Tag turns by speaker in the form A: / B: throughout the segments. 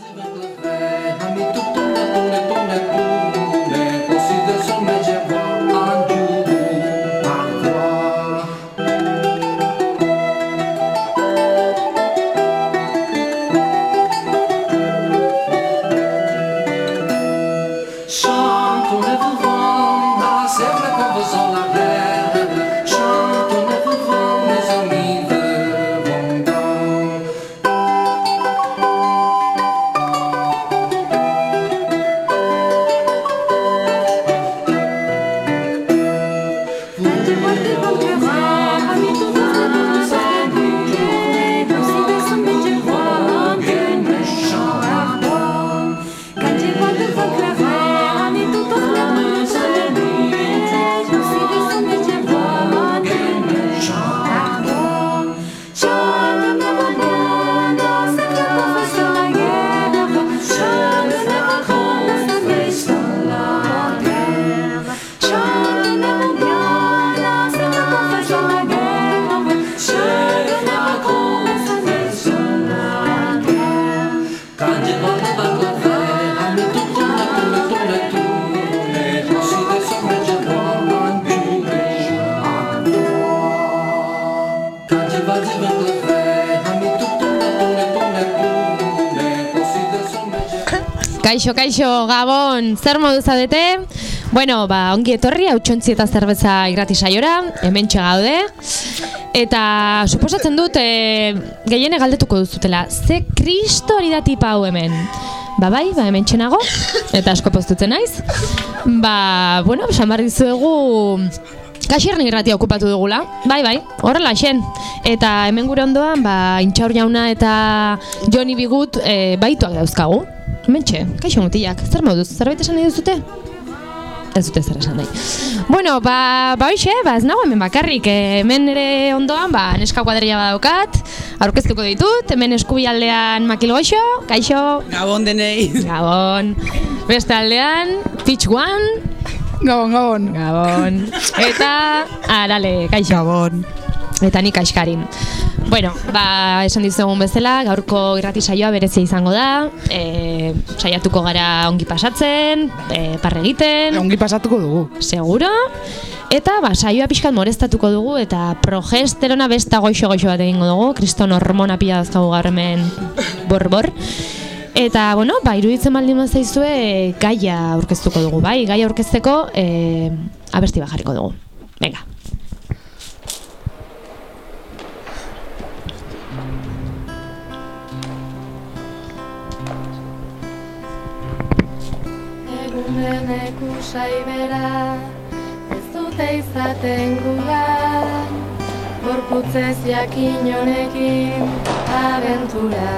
A: Hadi ben. Kaixo, kaixo, Gabon, zer modu zadete? Bueno, ba, ongi etorri, hau eta zerbeza irrati saiora, hemen gaude. Eta suposatzen dut, e, gehiene galdetuko duzutela, ze kristo hori da tipa hau hemen? Ba bai, ba hemen txenago, eta asko postutzen naiz. Ba, bueno, esan barri zuegu, Kaxierni irratia okupatu dugula, bai, bai, horrela xen. Eta hemen gure ondoan, ba, intxaur jauna eta Joni Bigut e, baituak dauzkagu. Mentxe, kaixo mutilak, zer moduz, zerbait esan nahi duzute? Ez dute zer esan nahi. Bueno, ba, ba hoxe, ba ez nago hemen bakarrik, eh, hemen ere ondoan, ba, neska kuadrilla badaukat, aurkeztuko ditut, hemen eskubi aldean makil goxo, kaixo.
B: Gabon denei.
A: Gabon. Beste aldean, pitch one.
B: Gabon, gabon.
A: Gabon. Eta, arale, kaixo.
B: Gabon.
A: Eta nik askarin. Bueno, ba, esan dizugun bezala, gaurko irrati saioa berezia izango da, e, saiatuko gara ongi pasatzen, e, parre egiten.
B: Ongi pasatuko dugu.
A: Seguro. Eta, ba, saioa pixkat morestatuko dugu, eta progesterona besta goixo goixo bat egingo dugu, kriston hormona pila dazkagu gaur hemen bor-bor. Eta, bueno, ba, iruditzen baldin zaizue gaia aurkeztuko dugu, bai? Gaia aurkezteko e, abesti bajariko dugu. Venga.
C: Denek usai bera Ez dute izaten guga. Gorputzez jakin honekin abentura.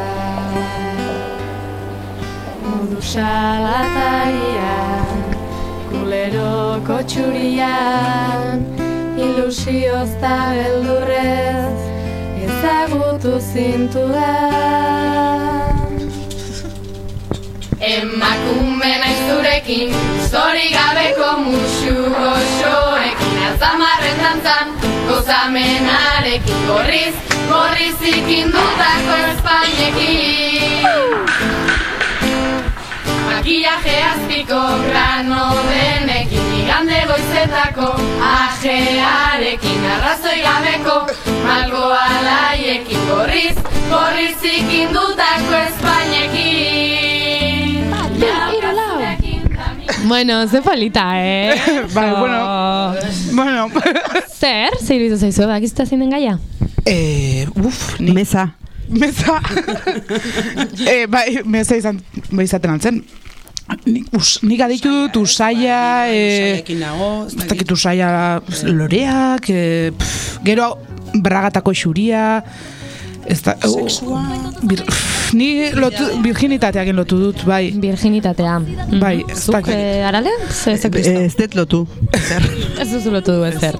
C: Mudu salatarian Kuleroko txurian Ilusioz da beldurrez Ezagutu zintuan Emakume naiz zurekin, zori gabeko musu goxoekin Azamarren dantzan, gozamenarekin Gorriz, gorriz ikindutako espainekin. Makillaje azpiko grano denekin Igande goizetako ajearekin. Arrazoi gabeko malgo alaiekin Gorriz, gorriz ikindutako espainekin
A: Bueno, ze polita, eh?
B: bai, bueno. Bueno.
A: Zer? Zer iruditu zaizu, bak izta zein den gaia?
B: Eh, uf, ni...
D: Mesa.
B: Mesa. eh, bai, mesa izan, bai izaten altzen. Nik, us, nik aditu dut usaia, eh, ez dakit usaia loreak, eh, pff, gero bragatako xuria, Ez da, oh, bir, ni lotu, virginitateak lotu dut, bai.
A: Virginitatea.
B: Bai,
A: ez Zuk, eh, arale? Ez
D: ez dut lotu.
A: ez duzu lotu du ezer.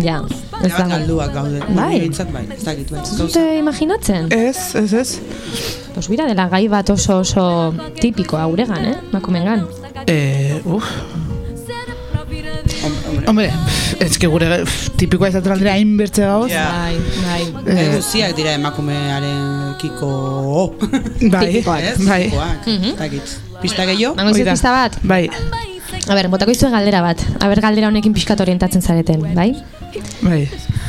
A: Ja,
E: ez da. Galduak gaude.
A: Bai.
E: bai, ez dakit bai.
A: Zute imaginatzen?
B: Ez, ez, ez.
A: Pues bira dela gai bat oso oso tipikoa guregan, eh? Makumengan.
B: Eh, uf.
E: Hombre.
B: Hombre, ez que gure tipikoa izaten aldera hainbertze gauz.
E: Ja.
A: Bai, bai.
E: Eh, Guztiak dira emakumearen kiko...
B: Bai,
A: Tipikoak.
E: Ez?
B: bai,
E: Kikoak. Ez dakit. Pista gehiago?
A: Mango pista bat?
B: bai,
A: A ber, botako izue galdera bat. A ber, galdera honekin pixkat orientatzen zareten, bai?
B: bai.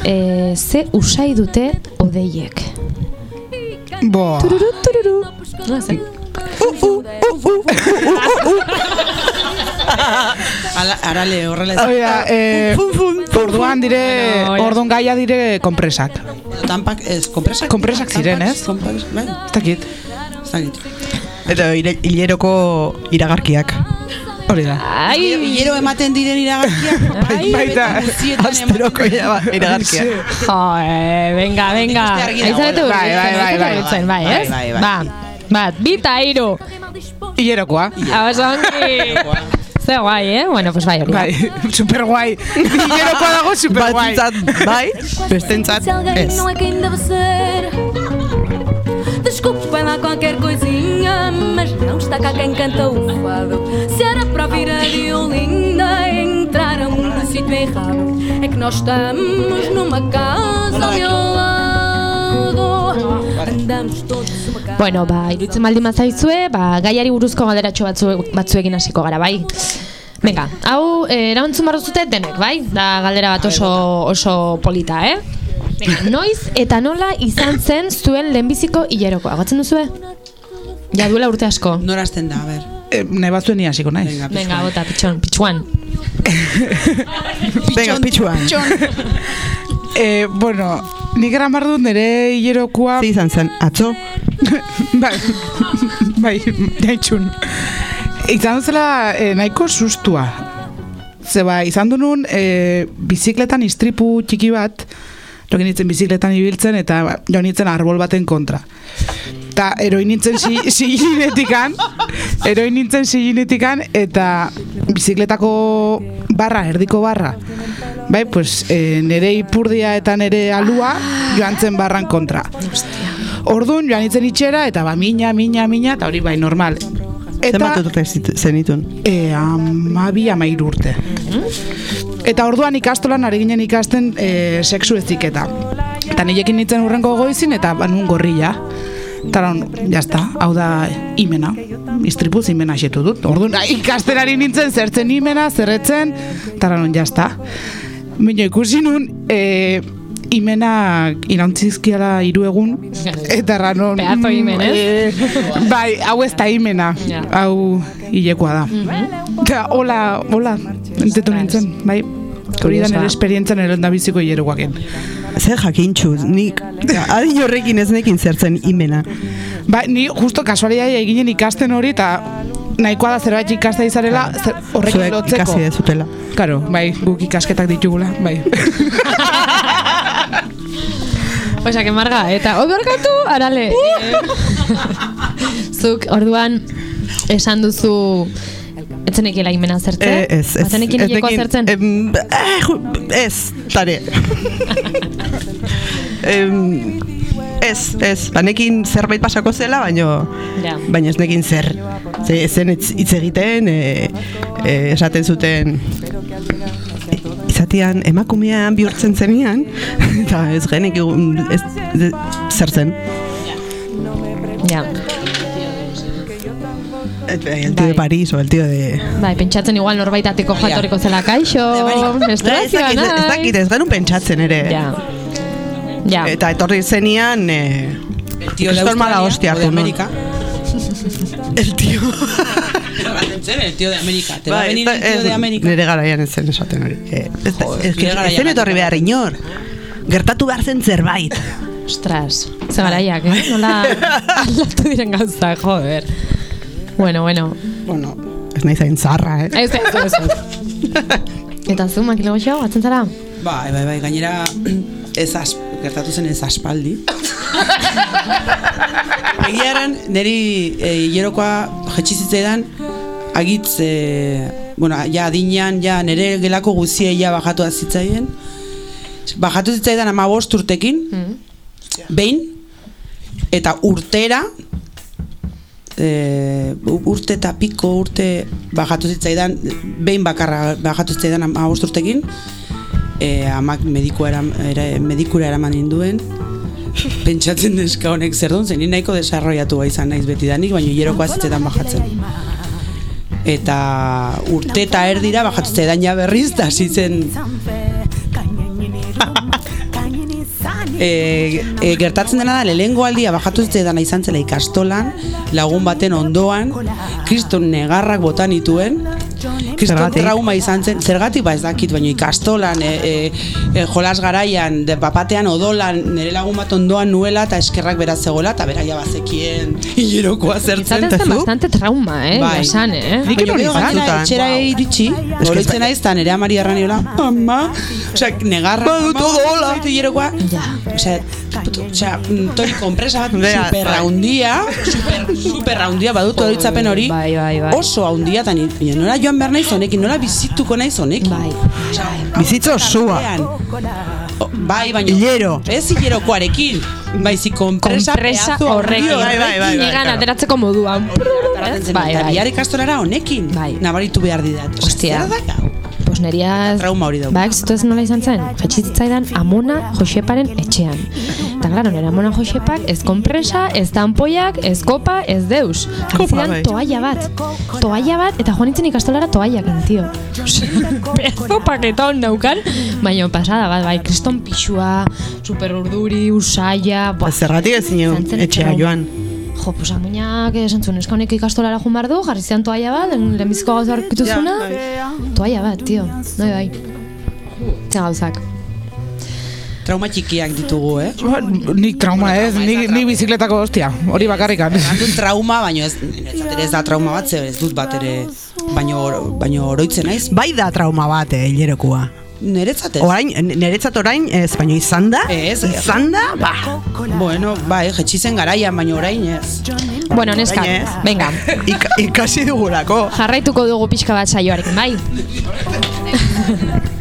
A: E, ze usai dute odeiek?
B: Bo,
A: Tururu, tururu. No, ze?
E: Ala, arale horrela ez.
B: oia, eh, orduan dire,
A: Bueno, ja.
B: orduan gaia dire kompresak.
E: Tampak, ez, kompresak?
B: Kompresak ziren, ez?
E: Kompresak, bai,
B: Ez dakit,
E: ez dakit.
D: Eta hile- hileroko iragarkiak.
B: hori da.
A: Ai,
E: Hilero ematen diren iragarkiak.
A: Ai,
B: baita.
E: Guztietan
D: Asteroko iragarkiak.
A: jo, eh, venga, venga.
E: Beste argi dago,
A: Aizaretu
B: bai, bai, bai, bai,
A: bai, bai, ez?
E: bai, bai.
A: Ba, bat, bita hiru.
B: Hilerokoa.
A: Abasongi. Ze guai, eh? Bueno, pues bai, hori.
B: Bai, super guai. Hilerokoa dago super guai.
D: Batzutzat bai, bestentzat
F: Se alguém
D: ez.
F: não é quem deve ser. Desculpe lá qualquer coisinha, mas não está cá quem canta o fado. Se era para ouvir a violinda, entraram no sítio errado. É que nós estamos numa casa ao meu lado.
A: Bueno, ba, iruditzen baldin mazaizue, ba, gaiari buruzko galderatxo batzu, batzuekin hasiko gara, bai? Venga, hau, eh, erantzun barro zute denek, bai? Da galdera bat oso, oso polita, eh? Venga, noiz eta nola izan zen zuen lehenbiziko hilerokoa, gatzen duzue? Ja duela urte asko.
E: Norazten da, a ber.
B: Eh, nahi batzuen ni hasiko naiz.
E: Venga,
A: Venga, bota, pitxon, pitxuan.
D: Venga, pitxuan.
B: Eh, bueno, nik eramar dut nire hilerokoa...
D: Ze izan zen, atzo?
B: bai, bai, jaitxun. Izan zela eh, nahiko sustua. Zeba, izan du nun eh, bizikletan istripu txiki bat, jokin nintzen bizikletan ibiltzen eta ba, joan nintzen arbol baten kontra. Ta eroin nintzen si, siginetikan, eroin nintzen siginetikan eta bizikletako barra, erdiko barra. Bai, pues, e, nere ipurdia eta nere alua joan zen barran kontra. Orduan joan nintzen itxera eta ba, mina, mina, mina, eta hori bai, normal.
D: Zenbat zit- zenitun?
B: E, amabi amairu urte. Eta orduan ikastolan ari ginen ikasten e, sexu eziketa. Eta nirekin nintzen urrengo goizin eta banun gorrila. Eta non, jazta, hau da imena. Istripuz imena xetu dut. Orduan, ah, ikastenari nintzen zertzen imena, zerretzen. Eta non, jazta. Mino ikusi nun, e, imena irauntzizkiala hiru egun eta ranon
A: Pedazo himen, ez?
B: eh, bai, hau ez da imena
A: Ja.
B: hau hilekoa da eta hola, hola entetu nintzen, bai hori da nire esperientzia nire endabiziko hilerokoaken
D: Zer jakintxu, nik adin horrekin ez nekin zertzen imena.
B: Ba, ni justo kasualidadea eginen ikasten hori eta nahikoa da zerbait ikasta izarela zer, horrekin
D: Zuek
B: lotzeko.
D: ikasi dezutela.
B: Karo, bai, guk ikasketak ditugula, bai.
A: Osa, que marga, eta hoi barkatu, arale. Zuk, orduan, esan duzu, etzenekila imena zertzen?
D: Eh, ez, ez.
A: Bazenekin
D: ez
A: hilekoa zertzen?
D: em, eh, ez, tare. em, ez, ez, banekin zerbait pasako zela, baino,
A: Ja.
D: baina ez nekin zer. Ze, zen hitz egiten, e, e, esaten zuten, izatian emakumean bihurtzen zenian, eta ez genek ez, ez, zer zen.
A: Ja.
D: El, el tío de París o el tío de...
A: Bai, pentsatzen igual norbait ateko jatorriko zela kaixo,
D: Ez
A: menstruazioa
D: dakit, ez dakit, ez genuen pentsatzen ere.
A: Ja. Ja.
D: Eta etorri zenian, e,
E: El tío de
D: mala
E: Australia
D: hostia
E: o de. América.
D: el tío...
E: El tío de América. Te va a
D: Bai,
E: venir el tío de América.
D: Nire garaian ez zen esaten hori. Eh, ez, zen etorri behar inor. Gertatu behar zen zerbait.
A: Ostras, ze garaiak, eh? Nola aldatu diren gauza, joder. Bueno, bueno.
D: Bueno, ez nahi zain zarra, eh?
A: Ez, ez, ez. Eta zu, makilo goxo, atzen zara?
E: Bai, bai, bai, gainera ez as, gertatu zen ez aspaldi. Egiaran, niri e, hilerokoa jetxizitzaidan, agitz, e, bueno, ja adinean, ja nire gelako guziei ja bajatu zitzaien. Bajatu zitzaidan ama bost urtekin, behin, eta urtera, e, urte eta piko urte bajatu zitzaidan, behin bakarra bajatu zitzaidan amabost urtekin, e, amak medikua eram, era, medikura eraman ninduen, pentsatzen neska honek zer duen zen, nahiko desarroiatu izan naiz beti danik, baina hilerokoa zitzetan bajatzen. Eta urte eta erdira bajatu zitzaidan ja berriz, eta hasi zen e, e, gertatzen dena da, lehengo aldia bajatu zitzaidan izan zela ikastolan, lagun baten ondoan, kriston negarrak botan ituen,
D: Zergatik?
E: trauma izan zen, zergatik ba ez dakit, baina ikastolan, e, e, e, jolas garaian, de papatean odolan, nire lagun bat ondoan nuela, eta eskerrak beraz zegoela, eta beraia bazekien hilerokoa zertzen.
A: Itzaten zen bastante trauma, eh?
E: Bai.
A: Esan, eh?
B: Nik
E: Baina gainera
B: izan.
E: etxera iritsi, oroitzen naiz, eta nire amari erran niola, ama, osea, negarra, badut odola, hilerokoa,
A: Ja.
E: Osea, puto, osea, mm, tori konpresa bat super haundia, super, super haundia badut horitzapen hori.
A: Bai, bai, bai.
E: Oso haundia eta ni, baina nola joan behar naiz honekin, nola bizituko naiz honekin.
A: Bai.
D: Bizitza osoa.
E: Tartean. O, Bai, baina
D: Hilero.
E: Ez hilerokoarekin, baizik konpresa,
A: Konpresa
E: pedazo
A: horrekin.
D: Bai, bai, bai, bai, claro.
A: ateratzeko moduan. Bai, bai.
E: bihar ikastolara honekin,
A: Bai.
E: nabaritu behar didat. Zer da gau?
A: Pues neria...
E: Trauma hori dauka.
A: Ba, ez nola izan zen, jetxizitzaidan Amona Joseparen etxean. Eta claro, nire Amona Josepak ez konpresa, ez tanpoiak, ez kopa, ez deus.
D: Kopa, bai.
A: toalla bat. Toalla bat, eta joan nintzen ikastolara toallakin, tio. Pedazo paketon naukan, baina pasada bat, bai, kriston pixua, super urduri, usaia,
D: Ba,
A: buah.
D: Zergatik ez etxea joan.
A: Jo, pues amuñak esan zuen, eska honek ikastolara jun behar du, jarri zidan toalla bat, lehen- lehenbiziko gauza aurkitu
D: Ja,
A: zuna,
D: bai.
A: toalla bat, tio, bai, bai. Ze gauzak.
E: Trauma txikiak ditugu, eh?
B: Ba, Nik trauma ez, nik, nik bizikletako hostia, hori bakarrikan.
E: Dut trauma, baina ez, ez da trauma bat, ze ez dut bat ere, baino, baino oroitzen naiz,
D: Bai da trauma bat, eh, hilerokoa.
E: niretzat ez.
D: Orain, niretzat orain, ez, baina izan da,
E: Ez,
D: izan da, ba,
E: Bueno, bai, jetxizen garaian, baina orain ez.
A: Bueno,
D: ez.
A: venga,
D: ik, ikasi dugulako.
A: jarraituko dugu pixka bat saioarekin, bai?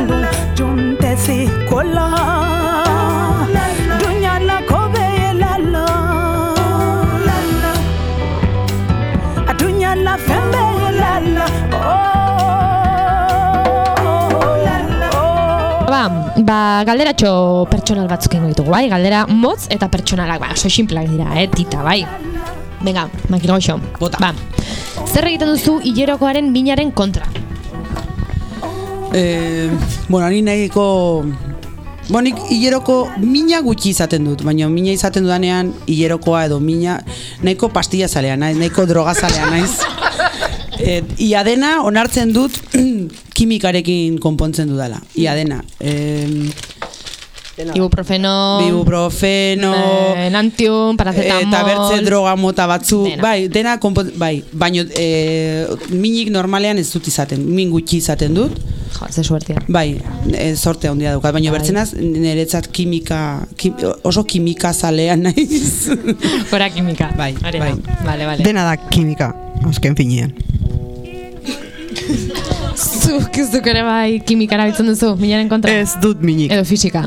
A: Ba, galderatxo pertsonal batzuk egingo ditugu, bai? Galdera motz eta pertsonalak, ba, oso simplak dira, eh, tita, bai? Venga, makilo goxo.
E: Bota.
A: Ba, zer egiten duzu hilerokoaren minaren kontra?
E: Eh, bueno, ni nahiko... Bueno, nik hileroko mina gutxi izaten dut, baina mina izaten dudanean hilerokoa edo mina nahiko pastilla zalea naiz, nahiko droga zalea naiz. Et, ia dena onartzen dut kimikarekin konpontzen dudala. Ia dena. Eh,
A: Ibuprofeno,
E: ibuprofeno,
A: eh, Lantium, paracetamol...
E: eta bertze droga mota batzu,
A: Dena.
E: bai, dena konpon, bai, baino e, minik normalean ez dut izaten, min gutxi izaten dut,
A: Jo, ze suertia.
E: bai, e, sorte handia daukat, baina
A: Bai.
E: bertzenaz niretzat kimika, kim, oso kimika zalean naiz.
A: Gora kimika.
E: Bai, bai.
A: Vale, vale.
D: Dena da kimika, azken finean.
A: Zuk ez duk ere bai kimikara bitzen duzu, minaren kontra?
D: Ez dut minik.
A: Edo fisika.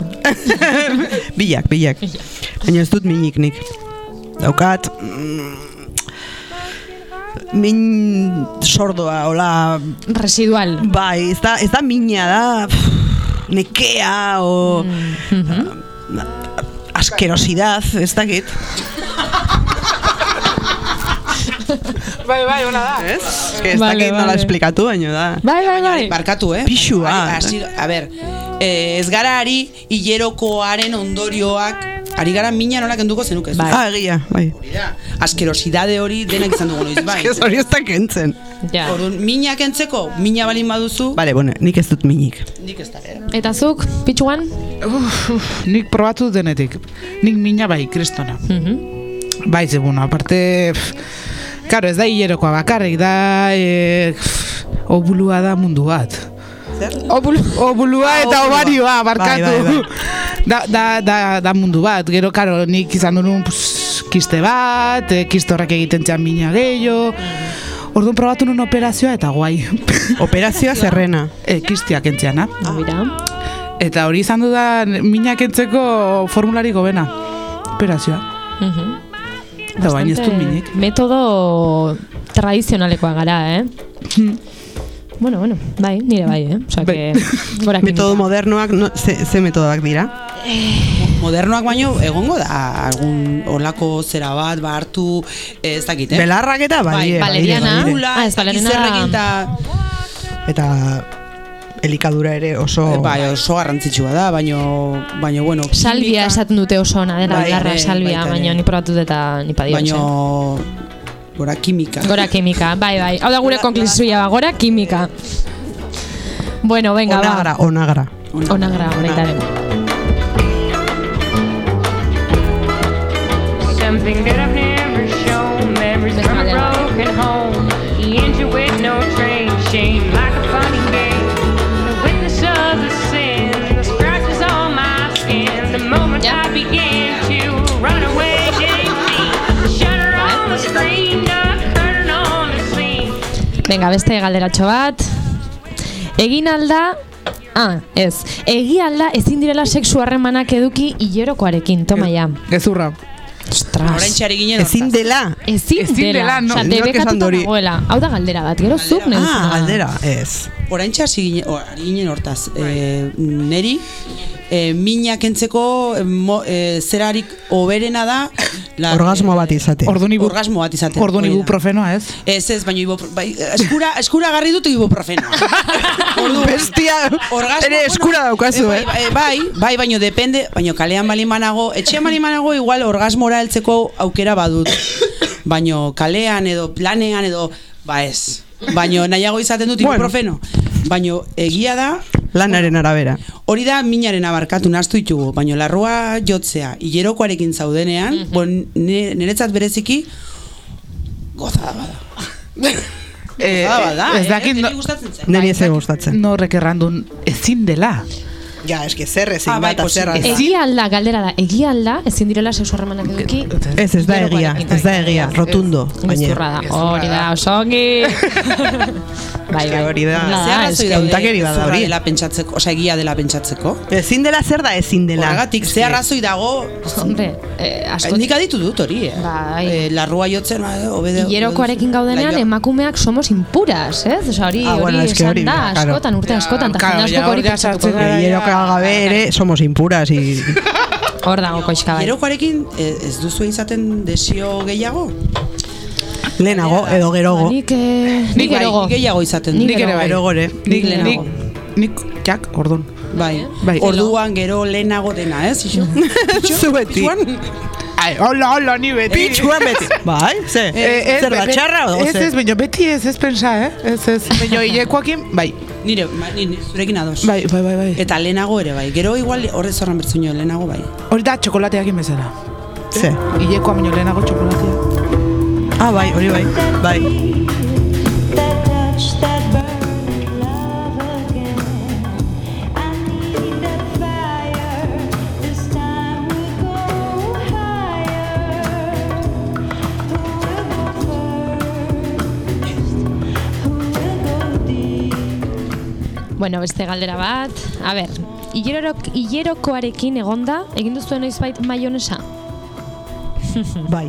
D: Bilak, bilak. Baina ez dut minik nik. Daukat... mm, Min sordoa, hola...
A: Residual.
D: Bai, ez da, ez da mina da... pff, Nekea, o... askerosidad, ez dakit.
B: Bai, bai, hola da.
D: Ez? Ez que ez
A: Vale,
D: dakit nola
A: vale.
D: esplikatu, baina da.
A: Bai, bai, bai.
E: Barkatu, eh?
D: Pixua.
E: Hasi- a ber, eh, ez gara ari hilerokoaren ondorioak, ari gara mina nola kenduko zenuke. ez?
A: Bai.
D: Ah, egia, bai.
E: Askerosidade hori denak izan dugu noiz, bai.
D: Ez hori ez da kentzen.
A: Ja.
E: Orduan, mina kentzeko, mina balin baduzu,
D: Bale, bueno, nik ez dut minik.
E: nik ez da, eh?
A: Eta zuk, pitxuan?
B: Uf, uf, nik probatu denetik. Nik mina bai, kristona.
A: Mhm.
B: Bai, ze, bueno, aparte... pff, Karo, ez da hilerokoa bakarrik, da... E, pff, obulua da mundu bat.
A: Obulu.
B: Obulua eta
D: obulua.
B: ovarioa, barkatu.
D: Bai, bai, bai.
B: Da, da, da, da mundu bat, gero, karo, nik izan duen kiste bat, e, kiste horrek egiten txan mina gehiago. Orduan probatu nun operazioa eta guai.
D: Operazioa zerrena.
B: e, kistiak entziana.
A: Ah, mira.
B: Eta hori izan dudan minak entzeko formulari gobena. Operazioa.
A: Mhm.
B: Eta baina ez du
A: Bastante
B: minik.
A: Metodo tradizionalekoa gara, eh? bueno, bueno, bai, nire bai, eh? Osa, que, gora
D: Metodo modernoak, no, ze, ze metodoak dira?
E: Modernoak baino egongo da algun olako zera bat, ba hartu, eh, ez dakit, eh?
D: Belarrak eta badire, badire,
A: valeriana.
D: badire.
E: Ula,
A: Ah, ez
E: ez dakit
A: balerena
E: zer
A: da-
E: egin ta-
D: Eta elikadura ere oso...
E: Bai, oso garrantzitsua da, baino, baino bueno,
A: Salbia
E: kimika-
A: esaten dute oso ona dela,
E: Bai,
A: belarra salbia,
E: baita ere.
A: baina ni probatu dut eta ni padio.
E: baino gora kimika.
A: Gora kimika, bai, bai. Hau da gure konklusioa, ba, gora kimika. Bueno, venga,
D: Onagra,
A: ba.
D: onagra.
A: Onagra, baita
G: Something that
A: Venga, beste galderatxo bat. Egin alda, ah, ez, egi alda ezin direla sexu harremanak eduki hilerokoarekin, toma ja.
B: Gezurra.
A: Ostras.
E: Ari ginen
D: Ezin dela.
A: Ezin,
B: Ezin
A: dela,
B: dela, no.
D: Esan
A: debekatuta
D: hori?
A: dagoela. Hau da galdera bat, gero zuk nahi
D: Ah, galdera, ez.
E: Oraintxe hasi ginen, hortaz. E, neri, e, minak entzeko e, mo, e, zerarik oberena da... La,
D: Orgasmo bat izatea.
B: Orduan ibu,
E: Orgasmo bat izatea.
B: orduan
E: hori da.
B: ibuprofenoa, ez?
E: Ez, ez, baina ibu, bai, eskura, eskura garri dut ibuprofenoa. Orduan,
D: Bestia,
E: orgasmo,
D: ere eskura daukazu,
E: bai,
D: eh?
E: Bai, bai, bai, baino depende, baino kalean balin banago, etxean balin banago igual orgasmora heltzeko aukera badut. Baino kalean edo planean edo, ba ez. Baino nahiago izaten dut
D: Bueno.
E: Baino egia da,
D: Lanaren arabera.
E: hori da minaren abarkatu nastu ditugu, baino larrua jotzea, hilerokoarekin zaudenean, bon, ne- niretzat bereziki, gozada bada.
B: Eh,
E: Gozada bada,
B: ez dakit
E: eh? gustatzen zen.
D: Neri ez gustatzen.
B: norrek errandun ezin dela.
D: Ja, eske zer ezin
E: Ah, bai,
D: bat.
A: Egia alda, galdera da, egia alda, ezin direla sexu harremanak eduki
D: Ez, ez da egia, ez da egia, rotundo.
A: Gezurra da, hori da, oso ongi. Bai, bai.
D: hori da. Tontakeri bat da hori.
E: dela pentsatzeko, osea egia dela pentsatzeko.
D: Ezin dela zer da ezin dela.
E: Horregatik, ze arrazoi dago,
A: Hombre, eh, asko
E: nik aditu dut hori, eh?
A: Bai.
E: Eh, larrua jotzen, ba, obede...
A: Hilerokoarekin gaudenean emakumeak somos impuras, ez? Osa, hori,
D: Ah,
A: hori
D: bueno,
A: esan
D: hori,
A: da, askotan, urte askotan, eta jende
B: ja
A: askok hori
B: hor ja
A: pentsatuko
B: sartzen
A: du.
B: gara.
D: Hileroka gabe ere somos impuras y
A: Hor dago koixka bai.
E: Hilerokoarekin eh, ez duzu izaten desio gehiago?
D: Lehenago edo gerogo.
A: Nik, eh,
E: Nik
A: nik
E: bai,
A: erogo.
E: gehiago izaten
A: Nik
E: dut.
B: Nik ere bai.
D: Gerogo ere.
B: Nik, nik,
A: lehenago.
B: nik, jak, orduan.
E: Bai.
B: Bai.
E: Orduan gero lehenago dena, ez? Iso?
D: Zu beti.
B: Ai, hola, hola, ni beti.
D: Pitxuan beti. Bai, ze?
B: Eh, ez,
D: Zer da
B: be-
D: txarra o
B: Ez,
D: ze?
B: ez, baina beti ez, ez pensa, eh? Ez, ez, baina hilekoakin, bai,
E: Nire, ma- ni, ni- zurekin ados.
B: bai, bai, bai, bai.
E: Eta lehenago ere bai. Gero igual horrez horren bertzuño lehenago bai.
B: Hori da txokolateakin bezala.
D: Ze?
B: Hilekoa baino lehenago txokolatea.
D: Ah, bai, hori bai. Bai.
A: Bueno, beste galdera bat. A ber, hilerorok, hilerokoarekin egonda, egin duzu noizbait maionesa?
D: Bai.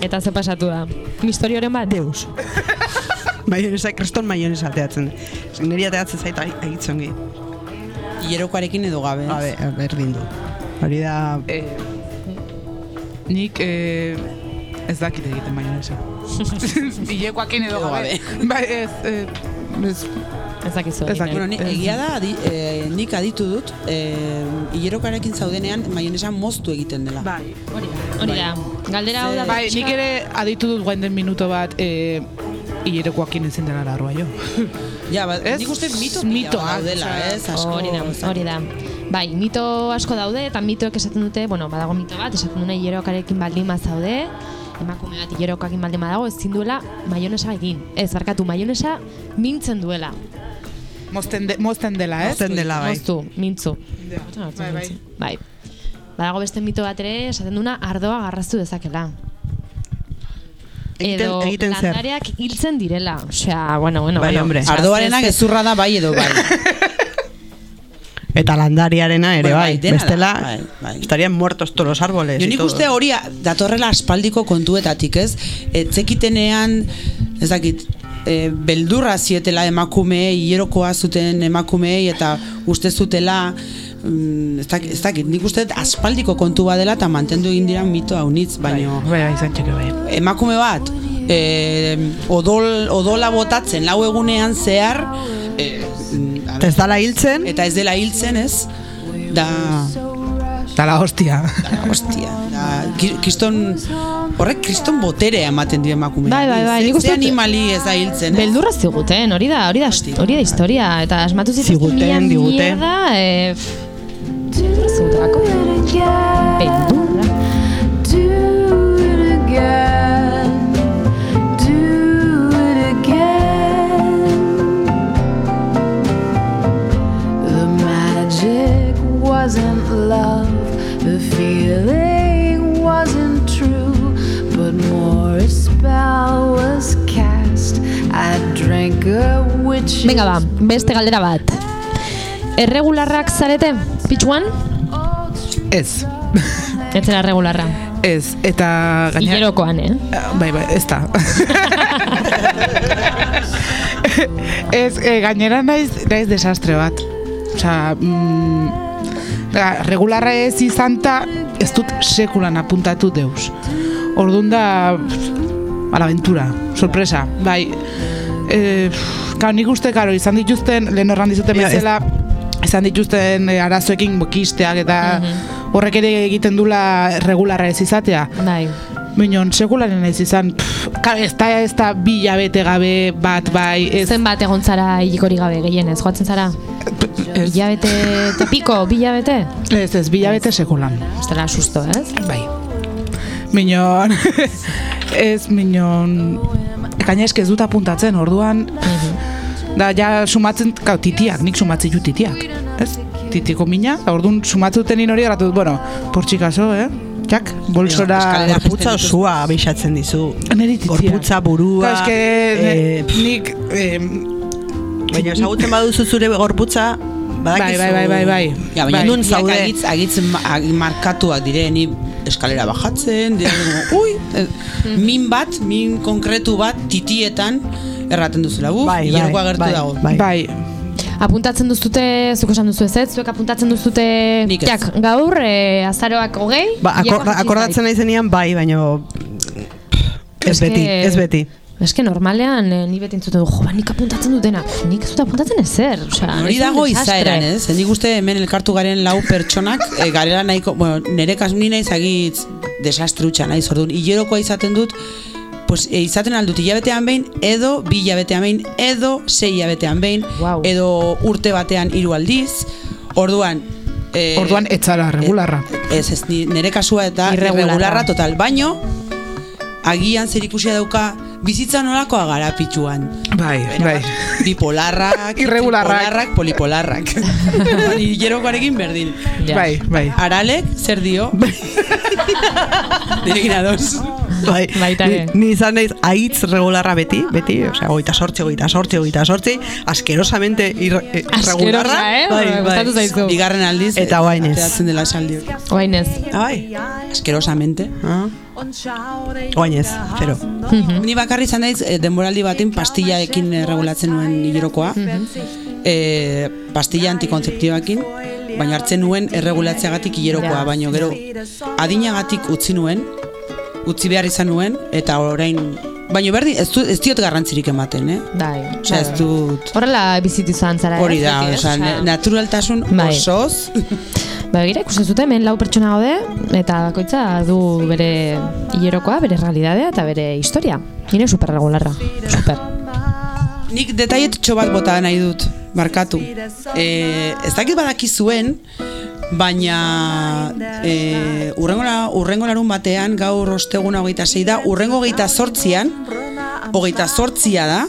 A: Eta ze pasatu da? Mistorioren bat?
D: Deus. Maionesa, kriston maionesa ateatzen. Neri ateatzen zait agitzen gi.
E: Hilerokoarekin edo gabe.
D: Gabe, berdin du. Hori da...
B: Eh, nik eh, ez dakit egiten maionesa. Hilekoakin edo
E: Edo
B: gabe. Bai, ez, eh, ez,
A: Ez dakizu.
B: Ez dakit.
E: Bueno, ni, egia da, adi, eh, nik aditu dut, eh, hilerokoarekin zaudenean maionesa moztu egiten dela.
B: bai.
A: Hori da. Hori da. Galdera hau da.
B: Bai, nik ere aditu dut guain den minuto bat eh, hilerokoakin ezin dela larrua jo.
E: Ja, ba,
B: Ez?
E: nik uste mito daudela,
B: osea,
E: ez? Asko,
A: Hori da, hori da. Bai, mito asko daude eta mitoek esaten dute, bueno, badago mito bat, esaten duna hilerokarekin baldin bazaude, emakume bat hilerokakin baldin badago, ezin duela maionesa egin. Ez, barkatu, maionesa mintzen duela.
B: Mozten, de, mozten dela, ez?
D: Zen dela, bai.
A: Moztu, mintzu.
B: Bai, bai.
A: Bai. badago beste mito bat ere, esaten duna ardoa garraztu dezakela.
D: Egiten-
A: Edo
D: egiten
A: landareak hiltzen direla. Osea, bueno, bueno,
D: Bai,
A: bueno.
D: hombre.
A: Osea,
E: Ardoarena
A: ez-
E: gezurra da bai edo bai.
D: Eta landariarena ere
E: Bai,
D: bai,
E: bai, da,
D: bestela
E: bai, bai.
D: estarían muertos todos los árboles.
E: Jo
D: y
E: nik
D: todo.
E: uste hori datorrela aspaldiko kontuetatik, ez? Etzekitenean, ez dakit, e, beldurra zietela emakumeei, hierokoa zuten emakumeei eta uste zutela mm, ez dakit, ez dakit, nik uste aspaldiko kontu badela eta mantendu egin dira mito haunitz, baino
B: Bai, bai, izan txeke bai.
E: emakume bat e, odol, odola botatzen lau egunean zehar e, mm, a
D: Eta ez dala hiltzen,
E: eta ez dela hiltzen, ez? Da,
B: Da la hostia.
E: da hostia, da, ki- kriston, horrek kriston boterea ematen dio emakume.
A: Bai, bai, bai, nik uste
E: Ze
A: dut-
E: animali ez da hiltzen, ez?
A: Beldurra ziguten, hori da, hori da, hori da historia, eta asmatu zituzten
D: Ziguten,
A: mila
D: digute.
A: mierda, eh, pff, beldurra zigutelako. Beldurra.
H: Do it
A: Venga ba, beste galdera bat. Erregularrak zarete, pitxuan?
B: Ez.
A: Ez zera erregularra.
B: Ez, eta gaina...
A: Hilerokoan, eh?
B: Bai, bai, ez da. ez, e, gainera naiz, naiz desastre bat. Osea, mm, ga, regularra ez izan ta, ez dut sekulan apuntatu deus. Orduan da, alaventura, sorpresa. Bai, e, karo, nik uste, karo, izan dituzten, lehen horran dizuten
D: ez-
B: bezala, izan dituzten e, arazoekin bokisteak eta horrek ere egiten dula regularra ez izatea.
A: Bai.
B: Minon, sekularen ez izan, pff, ez da, ez da bi labete gabe bat bai, ez,
A: Zenbat egon zara hilikori gabe gehienez, joatzen zara?
B: ez,
A: Bilabete, eta piko, bilabete?
B: ez, ez, bi labete sekulan,
A: Ez dela susto, ez?
B: bai. Minon, ez, minon, gaina eske ez dut apuntatzen, orduan, da, ja, sumatzen, kau, titiak, nik sumatzen ju titiak, ez? Titiko mina, orduan sumatzuten in hori garatu dut, bueno, por txikaso, eh? Jak, bolsora,
D: gorputza osua abixatzen dizu.
B: neri titia.
D: Gorputza, burua,
B: Claro, eske,
D: eh,
B: nik, eh,
D: baina ezagutzen baduzu zure gorputza,
B: bai,
D: badakizu...
B: bai, bai, bai, bai.
E: Ja, baina
B: Bai.
D: Nun zaude?
E: agitz, agitz ma- ag- markatuak dire, ni eskalera bajatzen, como, ui, eh, min bat, min konkretu bat, titietan, erraten duzula, buf,
D: Bai, bai,
E: hilerokoa gertu
D: bai,
E: dago.
D: bai.
B: Bai,
A: Apuntatzen duzute, zuk esan duzu ez, ez? Zuek apuntatzen duzute, jak, gaur, e, azaroak hogei,
D: Ba,
A: jaitsi
D: akordatzen
A: zait.
D: naizenean bai, baina ez beti, ez beti.
A: Ez que normalean, eh, ni beti entzuten du, jo, ba, nik apuntatzen dutena, Pff, nik ez dut apuntatzen ezer, osea,
E: Hori dago izaeran, ez? Nik uste hemen elkartu garen lau pertsonak, e, garela nahiko, bueno, nire kasu ni naiz agitz desastre hutsa naiz, orduan, hilerokoa izaten dut, pues, e, izaten aldut hilabetean behin, edo bi hilabetean behin, edo sei hilabetean behin,
A: Guau.
E: edo urte batean hiru aldiz, orduan, e,
B: orduan etzara regularra.
E: Ez, ez, ni- nire kasua eta
A: Irregularra.
E: irregularra total, baino, agian zer ikusia dauka, bizitza nolakoa gara pitxuan.
B: Bai, bai.
E: Bipolarrak,
B: Irregularrak.
E: polipolarrak. Hilerokoarekin berdin.
A: Ja.
B: Bai, bai.
E: Aralek, zer dio? Nirekin ados.
D: Bai,
A: Baita
D: ni, ni izan naiz aitz regularra beti, beti, osea, goita sortzi, goita sortzi, goita sortzi, asquerosamente irre, eh, regularra.
A: eh?
D: Bai, bai.
E: Bigarren aldiz.
D: Eta orain ez.
E: Ateratzen dela esaldi.
A: Oainez.
D: Ah, bai.
E: Askerosamente.
D: Ah. Oain ez, zero.
E: Ni bakarri izan naiz eh, denboraldi baten pastillaekin eh, regulatzen nuen hilerokoa. eh, pastilla antikontzeptibakin, baina hartzen nuen erregulatzeagatik hilerokoa, baina gero adinagatik utzi nuen, utzi behar izan nuen, eta orain, baina berdin, ez, du, ez diot garrantzirik ematen, eh?
A: Bai.
E: Osea, ez dut...
A: Horrela bizitu izan zara.
E: Hori da, osea,
A: Osea,
E: naturaltasun
A: Bai.
E: osoz,
A: Ba, gira, ikusten zuten, hemen lau pertsona gaude, eta bakoitza du bere hilerokoa, bere realidadea eta bere historia. Nire super regularra. Super.
E: nik detaietxo bat bota nahi dut, barkatu. E, ez dakit badaki zuen, baina e, urrengo, la- urrengo larun batean, gaur osteguna hogeita zei da, urrengo hogeita sortzian, hogeita sortzia da,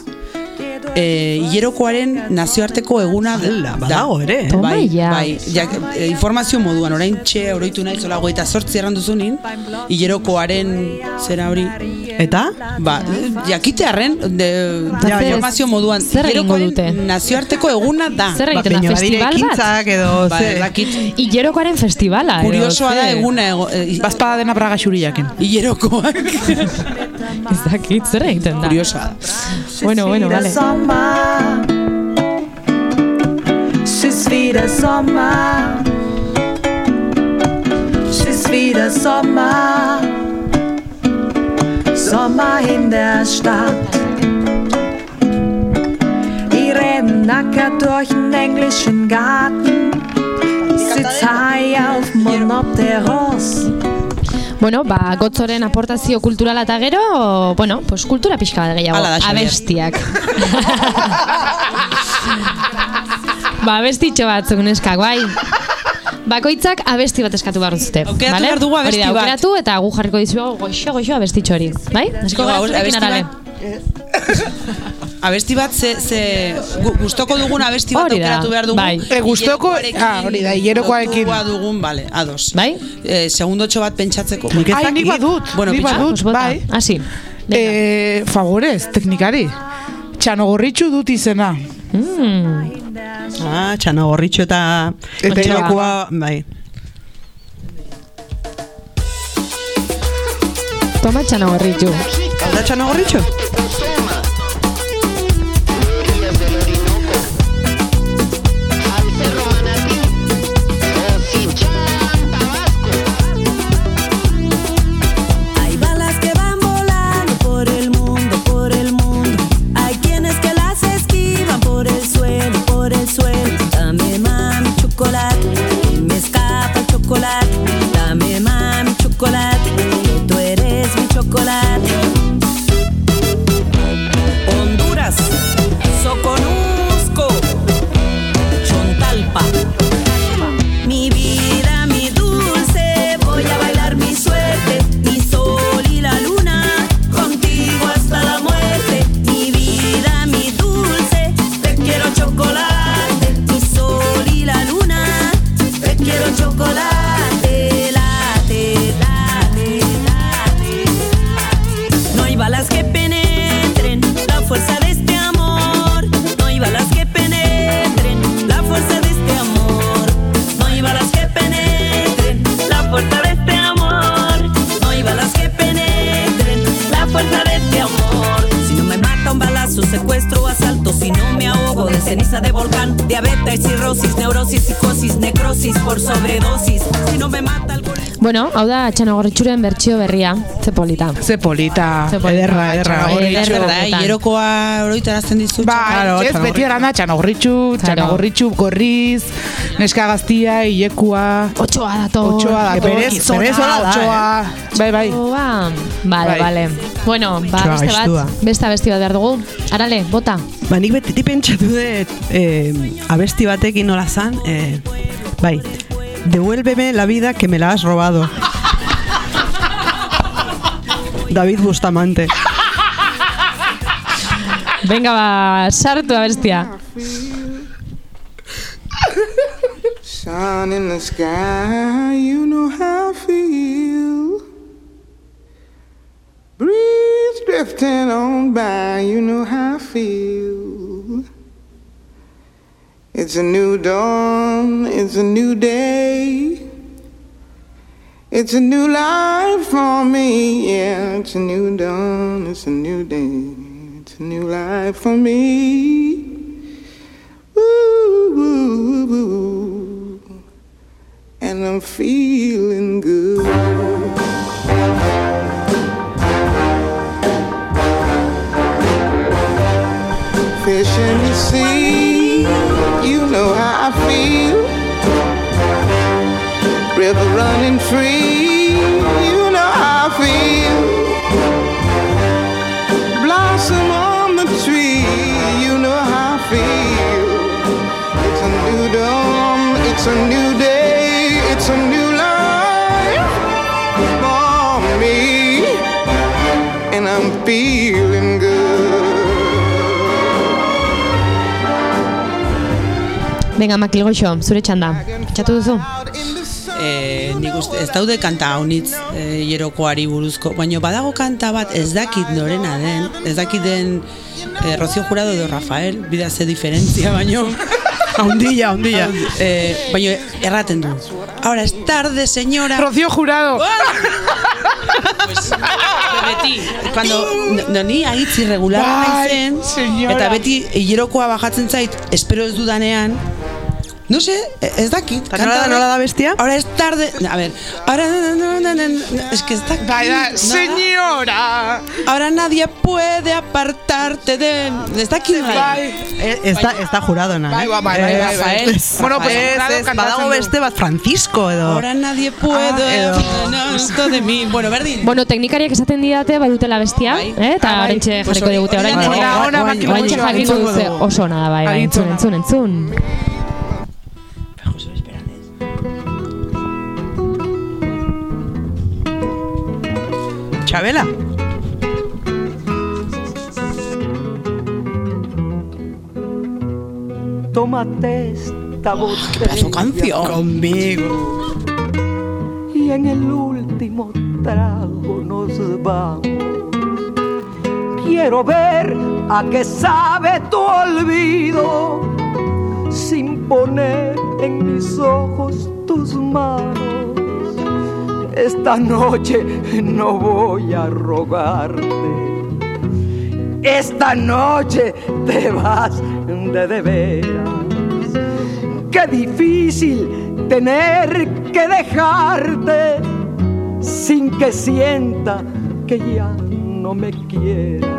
E: e, hilerokoaren nazioarteko eguna da.
I: Hala, badago ere.
A: Toma
E: bai, bai, ja, e, informazio moduan, orain txe, oroitu nahi zola goita sortzi erranduzunin, hilerokoaren zera hori,
I: Eta?
E: ba, jakitearren, de,
A: Ja,
E: informazio moduan,
A: Zer egingo dute?
E: nazioarteko eguna da.
A: Zer egiten da,
I: baina badire
A: festival bat?
I: edo
E: Ba,
I: ze.
E: ez dakit,
A: Hilerokoaren festivala.
E: kuriosoa da eguna ego, e,
B: Bazpada dena braga xuriaken.
E: hilerokoak.
A: Ez dakit, zer egiten da.
E: kuriosoa da.
A: Bueno, bueno, vale.
H: Sommer. Es ist wieder Sommer. Es ist wieder Sommer. Sommer in der Stadt. Ich renn nackert durch den englischen Garten. Sitz high auf Monopteros.
A: Bueno, ba, gotzoren aportazio kulturala eta gero, bueno, pues kultura pixka bat gehiago.
E: Da.
A: Abestiak. ba, abestitxo batzuk neskak, bai. Bakoitzak abesti bat eskatu behar duzute.
E: Aukeratu
A: bale?
E: behar dugu abesti bat.
A: Aukeratu eta gu jarriko dizuegu goxo, goxo abestitxo hori. Bai? Hasiko gara zurekin
E: bat-
A: arale.
E: Abesti bat, ze, ze gu- gustoko dugun abesti bat aukeratu behar dugu.
A: bai.
B: E, gustoko- ah, hori da, hilerokoarekin.
E: lotua dugun, vale, ados.
A: Bai?
E: Eh, segundotxo bat pentsatzeko.
B: Ai, nik badut,
E: Bueno,
B: nik badut, bai.
A: Hasi.
B: E, favorez, teknikari. Txanogorritxu dut izena.
A: Mm.
I: Ah, txano gorritxo eta
B: Eta
I: etxerokoa, bai.
A: Toma txana gorritxu.
I: Hau da txano gorritxo?
A: Bueno, hau da txana gorritxuren bertsio berria. Ze polita.
B: Ze polita.
A: Ze polita.
I: Ederra, ederra.
A: Ederra,
E: da,
A: benetan.
E: hilerokoa oroitarazten dizut.
B: Ba,
I: Claro,
B: ez, beti eranda txanogorritxu, txanogorritxu, gorriz, neska gaztia, ilekua,
A: Otxoa dator.
B: otxoa da,
I: berez- berez hola
B: otxoa, bai, bai.
A: Otxoa. Vale,
B: Bai.
A: vale. Bueno, ba, beste bat. Beste abesti bat behar dugu. Arale, bota.
I: Ba, nik beti pentsatu dut eh, abesti batekin nola zan, eh, bai, devuélveme la vida que me la has robado. David Bustamante.
A: Venga, ba, sartu abestia.
J: Sun in the sky, you know how I feel. Breeze drifting on by, you know how I feel. It's a new dawn, it's a new day. It's a new life for me, yeah. It's a new dawn, it's a new day. It's a new life for me. Woo. And I'm feeling good. Fish in the sea, I feel. River running free, you know how I feel.
A: Venga, Makilgoxo, zure txanda. Txatu duzu?
E: E, nik uste, ez daude kanta haunitz e, jerokoari buruzko, baina badago kanta bat ez dakit norena den, ez dakit den e, Rocío Jurado edo Rafael, bida ze diferentzia, baino
D: Haundilla, haundilla.
E: eh, baino erraten du. Ahora es tarde, señora.
B: Rocío Jurado.
E: pues, beti, cuando no, ni agitz irregular naizen,
B: señora.
E: eta beti hilerokoa bajatzen zait, espero ez dudanean, No sé, ez dakit.
D: Ta nola da- nola da bestia?
E: Ahora es tarde. A ver, ahora es que está
B: Bai, da, señora.
E: Ahora nadie puede apartarte de ez dakit.
B: Bai.
D: Eh, Está, está jurado, na,
B: Bai, bai, bai, bai, bai.
E: Rafael.
B: Bueno, pues
D: Ez, ez,
B: kantatzen
D: badago beste bat Francisco edo.
E: Ahora nadie puede.
D: Ah, edo-
E: no, esto de mí. Bueno, berdin.
A: Bueno, teknikariak esaten didate badutela bestia,
E: Bai.
A: eh? Eta
E: Pues
A: jarriko digute
B: ona, ona,
A: Oraintxe
B: Makilgoxo,
A: jarriko dute
B: dugu.
A: oso ona da, bai, bai, entzun, entzun, entzun.
D: Chabela.
H: Tómate esta
E: Pedazo
H: botella
E: canción.
D: Conmigo.
H: y en el último trago nos vamos. Quiero ver a qué sabe tu olvido sin poner en mis ojos tus manos. Esta noche no voy a rogarte. Esta noche te vas de de veras. Qué difícil tener que dejarte sin que sienta que ya no me quieras.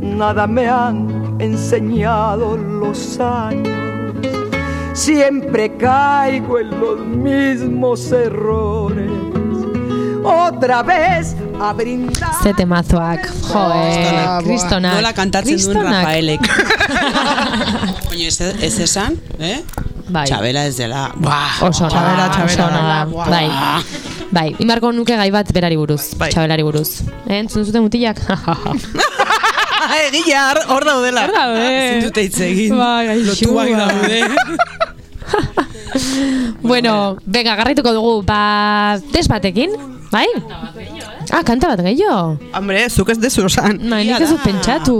H: Nada me han enseñado los años. Siempre caigo en los mismos errores. Otra vez a brindar.
A: Ze temazoak. Joe, kristonak.
E: Nola kantatzen duen. Rafaelek. Baina ez, ez esan, eh?
A: Bai.
E: Txabela ez dela. Buah.
A: Oso ona
D: Txabela, txabela.
A: Bai. Bai, imarko nuke gai bat berari buruz,
D: Bai.
A: txabelari buruz. Eh, entzun zuten mutilak?
D: Egia, hor- daudela.
A: Hor daude.
E: Ezin dute hitz egin.
A: Bai, gaixua.
E: Lotuak daude.
A: bueno, venga, garrituko dugu, ba, test batekin, bai? Ah, kanta bat gehiago.
D: Hombre, zuk ez dezu osan.
A: Bai, nik ez dut pentsatu.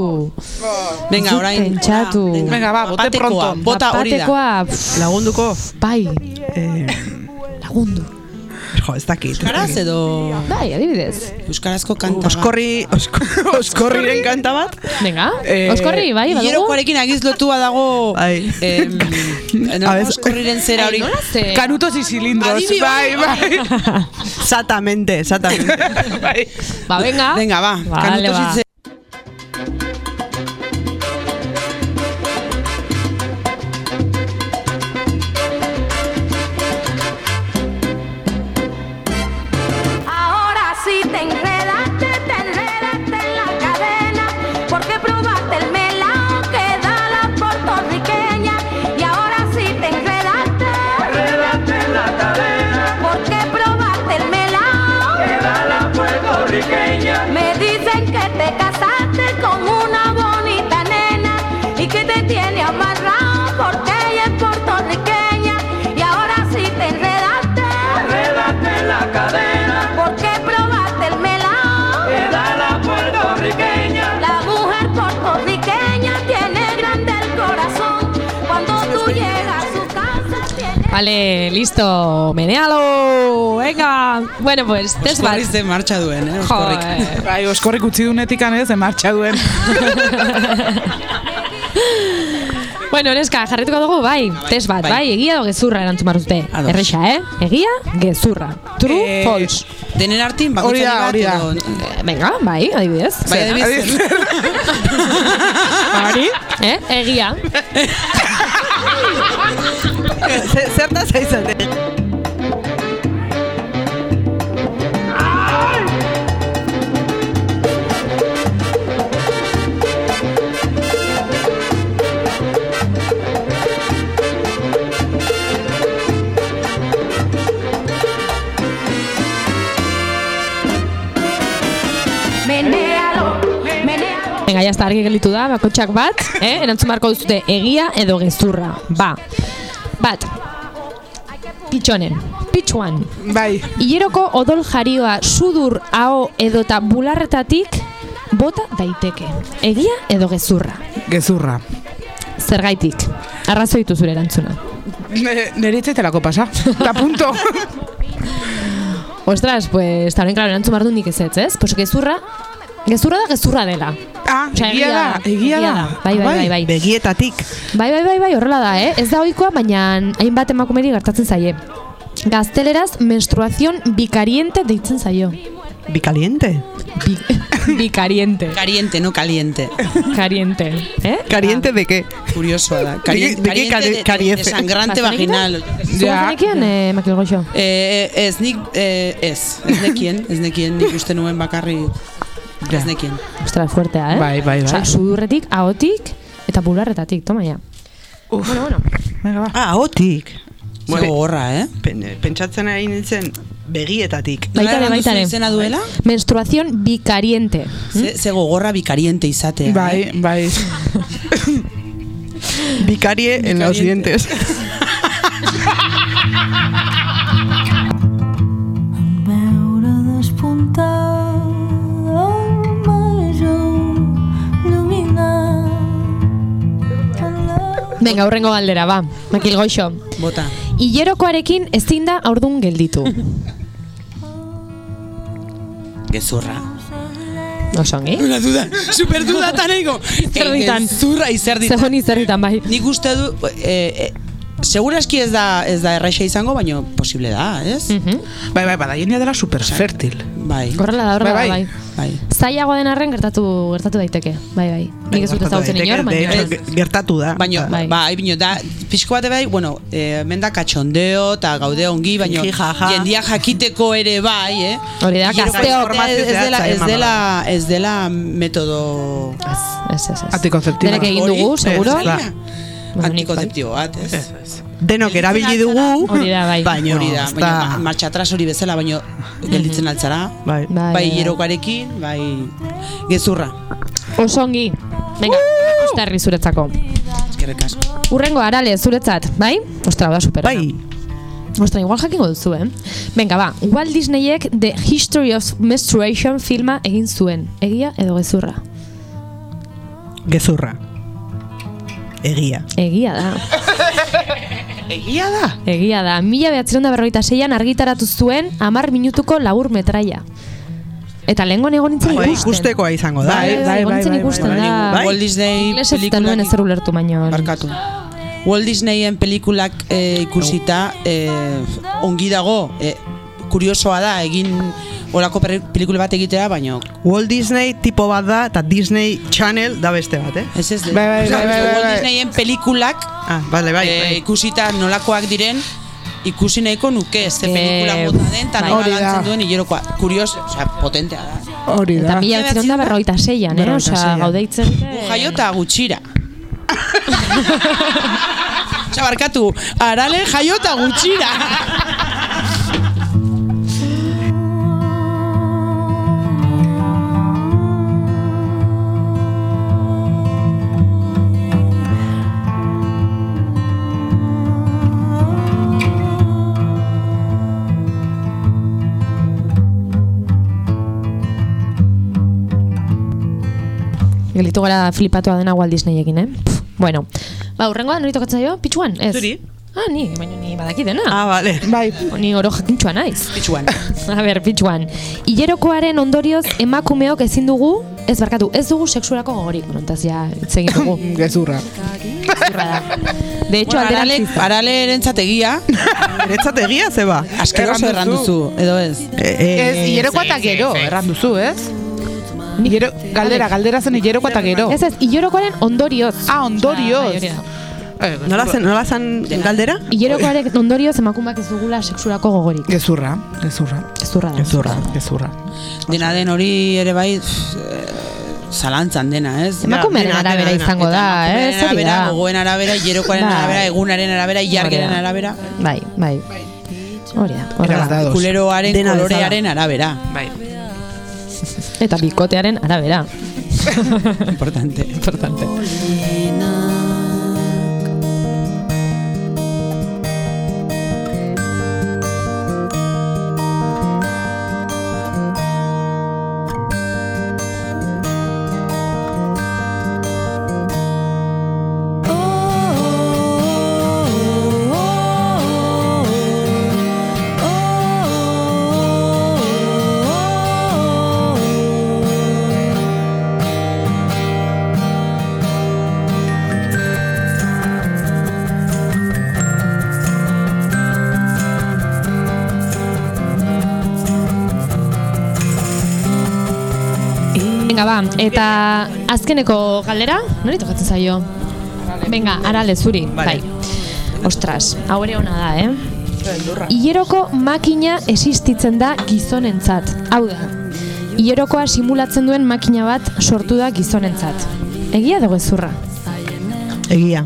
E: Venga, orain.
A: pentsatu.
B: Venga, ba, bote pronto.
E: Bota hori da.
D: Lagunduko.
A: bai,
D: Eh,
A: lagundu.
D: Jo, ez dakit.
E: Euskaraz edo
A: Bai, adibidez.
E: Euskarazko kanta bat.
D: Oskorri, osko, oskorriren kanta bat.
A: Venga,
B: Eh,
A: oskorri, bai, badugu?
E: Hilerokoarekin agiz lotua dago
D: Bai.
E: em, no, oskorriren zera hori.
B: Canutos y cilindros. Bai, bai.
D: Exactamente, exactamente.
B: bai.
A: Ba, venga.
E: Venga, ba.
A: Vale,
E: Kanutos
A: ba. Vale, listo, menealo, venga. Bueno, pues, test bat.
E: Oskorri ze martxa duen, eh? Oskorrik.
B: Bai, oskorrik utzi du netikan ez, emartxa duen.
A: Bueno, neska, jarrituko dugu, bai, test bat,
E: Bai.
A: bai, egia edo gezurra erantzun.
E: Ados.
A: Erresa, eh? Egia, gezurra. True,
B: Eh,
A: false.
E: Denen artin, bakoitzari bat
B: hori da.
E: edo...
A: Eh, Venga, bai, adibidez.
E: Bai, adibidez.
A: Hori, eh? Egia.
D: 三三
F: 三三。
A: Venga, Venga, jazta argi gelitu da, bakotxak bat, eh? erantzun marko duzute egia edo gezurra. Ba, bat, pitxonen, pitxuan.
B: Bai.
A: Hileroko odol jarioa sudur, aho edota bularretatik bota daiteke. Egia edo gezurra.
B: Gezurra.
A: Zergaitik. Arrazoitu zure erantzuna.
B: Nere itzaitelako pasa. Ta punto.
A: Ostras, pues, también, claro, erantzun behar du nik ezetz, ez? Pues gezurra, gezurra da gezurra dela.
B: Ah,
A: Osea,
B: egia da, egia da.
A: Bai, bai, bai, bai.
D: Begietatik.
A: Bai, bai, bai, bai, horrela da, eh? Ez da ohikoa, baina hainbat emakumeri gertatzen zaie. Gazteleraz menstruación bicariente deitzen zaio.
D: Bicaliente.
A: Bi, bicariente.
E: Caliente, no caliente.
A: Cariente, eh?
D: ¿Caliente de qué?
E: Curiosoa da.
D: ¿De qué-
E: Caliente,
D: de qué
E: caliente
D: cali-
E: de, de sangrante vaginal.
B: Ja.
A: zenekien, eh, Makil Goixo?
E: Eh, ez nik, eh, ez, ez nekien, ez nekien, nik uste nuen bakarri, ez nekien.
A: Ostras, fuertea, eh?
B: Bai, bai, bai.
A: Sudurretik, ahotik eta bularretatik, toma ya.
B: Uf.
A: Bueno, bueno.
B: Venga, ba.
D: Ah, otik.
E: Bueno, gogorra, eh?
D: Pen, pentsatzen ari nintzen begietatik.
A: Baita ere,
E: Nola
A: baita
E: erantzun
A: ere.
E: izena duela?
A: Menstruación bicariente.
E: Ze, ze gogorra bikariente izatea. eh?
B: Bai, bai.
D: Bicarie en los dientes.
A: Venga, hurrengo galdera, ba. Makil Goixo.
E: Bota.
A: Hilerokoarekin ezin da aurdun gelditu.
E: Gezurra.
A: Oso ongi.
E: Una duda, super duda taneko.
A: Zerditan.
E: Gezurra izerditan.
A: Zegon izerritan, bai.
E: Nik uste du, eh, eh, Seguraski ez da ez da erraixa izango, baina posible da, ez?
A: Mhm.
B: Bai, bai, bada, jendea dela super fértil.
E: Bai.
A: Horrela da, horrela
B: Bai, bai.
A: bai.
E: Bai.
A: Zailagoa den arren gertatu gertatu daiteke. Bai, bai. Nik ez dut ezagutzen inor, baina
D: ge- gertatu da.
E: Baina,
A: Bai.
E: bai, bino, da, pixko bate bai, bueno, eh, hemen da katxondeo eta gaude ongi, baina
D: jaja.
E: jendia jakiteko ere bai, eh?
A: hori da,
E: Gero
A: gazteok.
E: ez, ez dela, ez dela, ez dela metodo
A: Ez, ez, ez.
B: Antikonzeptibo.
A: Denek egin dugu, seguro.
D: Ba.
A: Bai.
E: antikonzeptibo bat, ez?
D: Denok erabili dugu.
A: Hori da, bai.
D: Baina,
E: Hori da, ma- martxa atras hori bezala, baina gelditzen altzara.
D: Bai.
A: Bai,
E: Bai,
A: bai.
E: hierokoarekin, bai, gezurra.
A: Oso ongi. Venga, usta herri zuretzako.
E: Eskerrik asko.
A: Urrengo arale zuretzat, bai? Ostra, da supera.
D: Bai.
A: Ostra, igual jakingo duzu, eh? Venga, ba, Walt Disneyek The History of Menstruation filma egin zuen. Egia edo gezurra?
D: Gezurra. Egia.
A: Egia da.
B: Egia da.
A: Egia da. Mila behatzeron da berrogeita seian argitaratu zuen amar minutuko labur metraia. Eta lehengoan egon nintzen
D: Bai,
A: ikusten.
D: ikustekoa izango da.
B: Bai,
D: eh?
B: bai, bai, bai,
A: ikusten
B: bai,
A: da.
D: bai.
E: Walt Disney
A: eta nuen
E: pelikulak-
A: ezer ulertu baino.
E: Barkatu. Walt Disneyen pelikulak eh, ikusita eh, ongi dago, eh, kuriosoa da egin olako pelikula bat egitea, baina
D: Walt Disney tipo bat da eta Disney Channel da beste bat, eh?
E: ez ez.
B: Bai, bai, bai, bai,
E: Walt
B: bai.
E: Disneyen pelikulak
D: Ah, vale, bai,
E: eh,
D: bai.
E: ikusita nolakoak diren ikusi nahiko nuke, ze
A: Eh,
E: pelikula mota den, eta
A: bai.
E: nola
B: Hori da.
E: lantzen duen hilerokoa. Kurios, osea, potentea da.
B: Hori
A: Eta
B: da.
A: mila behatzeron da berrogeita seian, eh?
B: Berrogeita
A: Osea,
B: seian.
A: gaude hitzen.
E: Gu jaiota gutxira. Osea, barkatu, arale jaiota gutxira.
A: Gelitu gara flipatua dena Walt Disneyekin, eh? Pff, bueno, ba, urrengoa nori tokatzen zaio? Pitxuan? Ez.
D: Zuri?
A: Ah, ni, baina ni badaki dena.
D: Ah, vale.
B: Bai.
A: Ni oro jakintxua naiz.
E: Pitxuan.
A: A ber, pitxuan. Hilerokoaren ondorioz emakumeok ezin dugu, ez barkatu, ez dugu sexuerako gogorik, nontazia hitz egin dugu.
B: Gezurra.
A: Zurra da. De hecho,
E: Bueno, arale,
A: alderantziz.
E: arale erentzat egia,
D: Eretzat egia zeba.
E: askeroso
B: Erran
E: erran
B: duzu.
E: edo ez?
B: Ez, hilerokoa eta gero, erran duzu, ez? Hilero, galdera, galdera zen hilerokoa eta gero.
A: Ez ez, hilerokoaren ondorioz.
B: Ah, ondorioz. Eh,
D: Nola zen, nola zen galdera?
A: Hilerokoaren ondorioz emakumeak ez dugula sexurako gogorik.
B: Gezurra, gezurra,
A: Gezurra da.
D: Gezurra.
B: gezurra.
E: Dena den hori ere bai, eh, zalantzan dena, ez?
A: Emakumearen
D: dena,
A: arabera
D: dena,
A: izango da, eh?
E: Emakumearen
A: Hori
E: arabera, gogoen arabera, hilerokoaren
A: Bai.
E: arabera, egunaren arabera, ilargeren
A: da.
E: arabera,
A: Bai, bai. Hori da, horrela.
E: Kuleroaren
D: Dena
E: kolorearen arabera.
B: Bai.
A: Eta bikotearen arabera.
E: Importante.
A: Importante. Ba, eta azkeneko galdera, nori tokatzen zaio? Venga, arale zuri, bai. Ostras, hau ere ona da, eh? Ileroko makina existitzen da gizonentzat. Hau da, hilerokoa simulatzen duen makina bat sortu da gizonentzat. Egia dago ezurra.
D: Egia.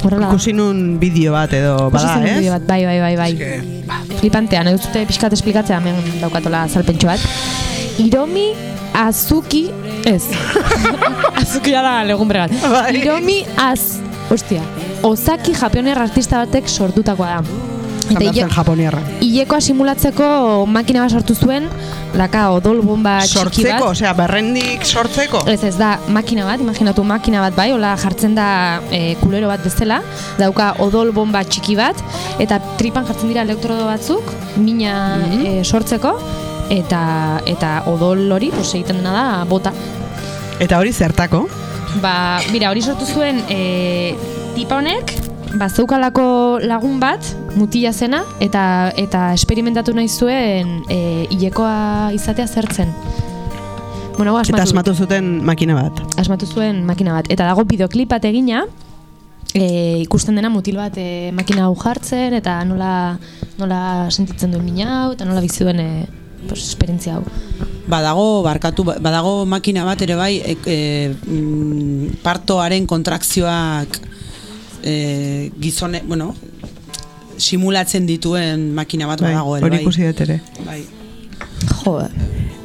A: Horrela.
D: Ikusi nun bideo bat edo bada, ez?
A: bideo bat, bai, bai, bai, bai. Flipantean, edo zute pixkat esplikatzea, hemen daukatola salpentxo bat. Hiromi Azuki, ez. Azuki da legumbre bat.
D: Bai.
A: Hiromi Az, ostia, Ozaki japoner artista batek sortutakoa da. Hile-
D: japoniarra.
A: hilekoa simulatzeko makina bat sortu zuen, laka odol bomba txiki bat.
D: Sortzeko, osea, berrendik sortzeko.
A: Ez ez da makina bat, imaginatu makina bat bai, hola jartzen da e, kulero bat bezala, dauka odol bomba txiki bat, eta tripan jartzen dira elektrodo batzuk, mina e, sortzeko, eta eta odol hori, pues, egiten dena da bota.
D: Eta hori zertako?
A: Ba, mira, hori sortu zuen e, tipa honek, ba, zeukalako lagun bat, mutila zena, eta eta esperimentatu nahi zuen e, hilekoa izatea zertzen. Bueno, hau
D: Eta asmatu zuten makina bat.
A: asmatu zuen makina bat. Eta dago bideoklip bat egina, e, ikusten dena mutil bat e, makina hau jartzen, eta nola, nola sentitzen duen mina hau, eta nola bizi duen e, pues, esperientzia hau.
E: Badago, barkatu, badago makina bat ere bai, e, e, partoaren kontrakzioak e, gizone, bueno, simulatzen dituen makina bat
D: Bai,
E: badago ere
D: hori
E: bai.
D: ikusi dut ere.
E: Bai.
A: Jo,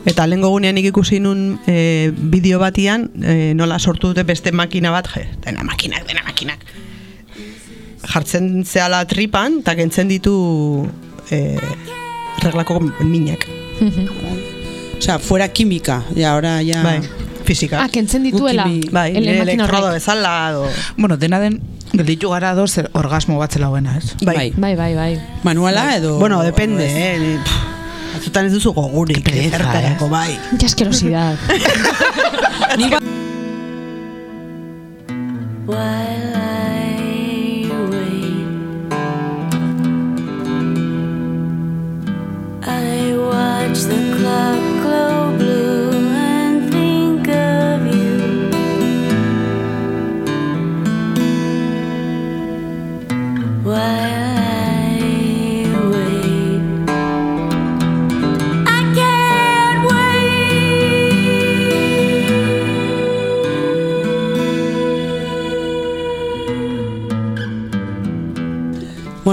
D: Eta lehengo gunean nik ikusi nun e, bideo batian e, nola sortu dute beste makina bat, je, dena makinak, dena makinak. Jartzen zehala tripan, eta kentzen ditu e, reglako minak.
E: Osea, fuera kimika, ja, ahora ja...
D: Bai, fizika.
A: Ah, kentzen dituela.
D: Bai, elektrodo bezala, do...
B: Bueno, dena den, gelditu gara doz orgasmo bat zela buena, ez?
D: Bai.
A: Bai, bai, bai.
E: Manuala edo...
D: Bueno, depende, eh. ni- pff, Batzutan ez duzu gogurik, eh, zertarako, bai.
A: Ja askerosidad.
E: Ni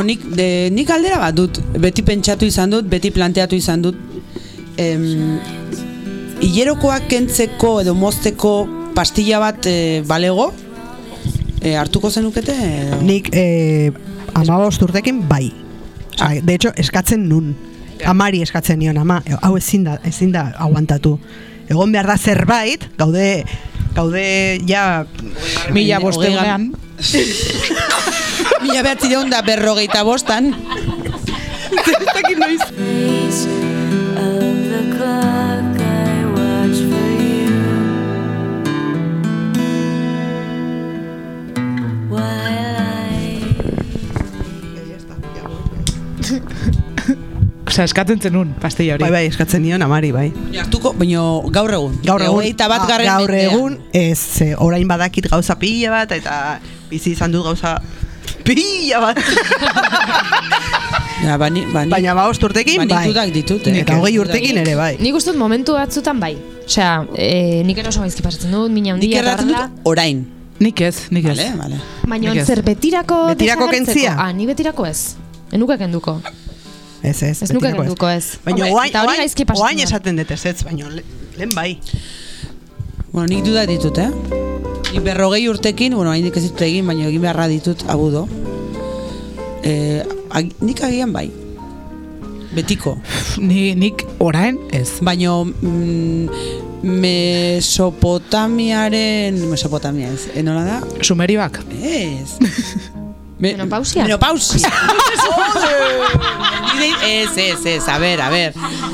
E: Bueno, nik, de, nik aldera bat dut, beti pentsatu izan dut, beti planteatu izan dut, em, hilerokoak kentzeko edo mozteko pastilla bat e, balego, e, hartuko zenukete? Edo?
D: Nik eh, amabost urtekin bai. Osea, de hecho, eskatzen nun. Amari eskatzen nion, ama, e, hau ezin da, ezin da aguantatu. Egon behar da zerbait, gaude, gaude ja...
B: Mila
E: Hogei- Mila behatzireun da berrogeita bostan.
F: face of the clock I watch for you while I
B: Osea, eskatzen zenun, pastilla hori.
D: Bai, bai, eskatzen nion amari, bai.
E: Hartuko, baina gaur egun.
D: Gaur egun,
E: Hogeita bat
D: ah,
E: garren
D: gaur egun, ez, orain badakit gauza pila bat, eta bizi izan dut gauza pila bat.
E: Ja, bani, bani,
D: Baina ba urtekin, bai.
E: banitutak ditut, eh?
D: Eta hogei urtekin ere, bai.
A: Nik uste momentu batzutan bai. Osea, e, nik eroso gaizki pasatzen dut, mina
E: Nik
A: handia eta
E: erratzen dut orain.
B: Nik ez, nik ez.
E: Vale, vale.
A: Baina
B: Nik ez.
A: zer betirako
D: Betirako kentzia?
A: Ah, ni betirako ez. Enuke kenduko.
D: Ez, ez.
A: Ez nuke kenduko ez.
D: Baina oain, oain,
A: gaizki pasatzen
D: oain esaten dut ez ez, baina le- lehen bai.
E: Bueno, nik dudak ditut, eh? Berrogei urtekin, bueno, hain ez ditut egin, baina egin beharra ditut agudo. Eh, ag, nik agian bai. Betiko.
B: Ni, nik orain ez.
E: Baina mm, Mesopotamiaren... Mesopotamia ez, eh, nola da?
B: Sumerioak.
E: Ez. Me,
A: Menopausia?
E: Menopausia. Ez, ez, ez, a ber, a ber.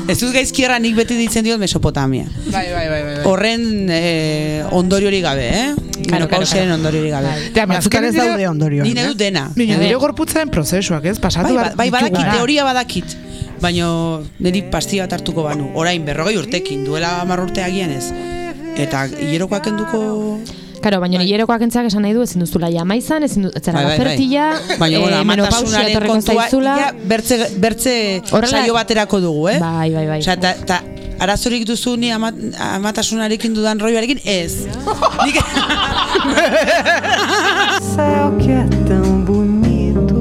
E: Ez dut gaizkierra nik beti ditzen diot Mesopotamia.
B: Bai, bai, bai, bai.
E: Horren eh, ondoriori gabe, eh? Menopausiaren ondoriori gabe.
B: Ja,
D: Batzutan ez daude ondorioak.
E: Ni nahi dut dena. A ber.
B: nire gorputzaren prozesuak, ez? Pasatu
E: Bai,
B: behar
E: ba- bai badakit, teoria badakit. Baina niri pastilla bat hartuko banu. Orain, berrogei urtekin, duela hamar urte agian ez. Eta hilerokoak kenduko...
A: Karo, baina hilerokoak entzak esan nahi du ezin duzula jama izan, ezin du, etzera
E: Bai, bai, bai.
A: fertila,
E: Baina, bueno,
A: eh, menopausia
E: kontua,
A: zaizula.
E: ja, bertze, bertze
A: Horrela-
E: saio baterako dugu, eh?
A: Bai, bai, bai.
E: Osea, ta, ta, arazorik duzu ni amat, amatasunarekin dudan roioarekin? Ez. Nik...
H: céu que é tão bonito.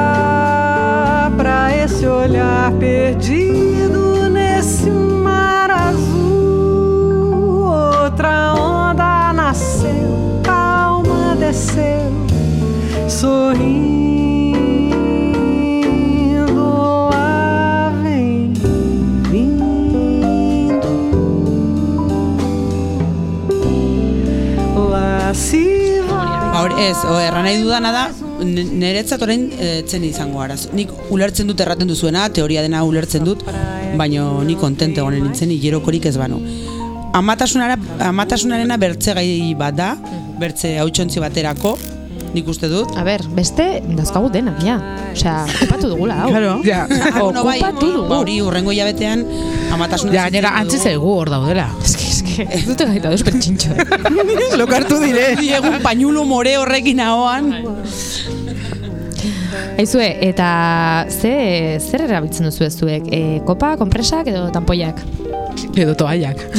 H: Olhar pra esse olhar perdido
E: ez, o, erran nahi dudana da, niretzat orain eh, zen izango araz. Nik ulertzen dut erraten duzuena, teoria dena ulertzen dut, baino nik kontente egonen nintzen, hilerokorik ez banu. Amatasunara, amatasunarena bertze gai bat da, bertze hautsontzi baterako, nik uste dut.
A: A ber, beste, dazkagu denak, ja. Osea, okupatu dugula, hau.
D: Claro.
B: Ja.
A: Okupatu dugu.
E: hori urrengo jabetean amatasuna
B: Ja, gainera, antzi zaigu hor daudela.
A: Eske, eske, ez dute gaita deus pertxintxo.
D: Lokartu dire.
E: Egun pañulo more horrekin ahoan.
A: Aizue, eta ze, zer erabiltzen duzu ez zuek? E, kopa, konpresak edo tampoiak?
B: Edo toallak.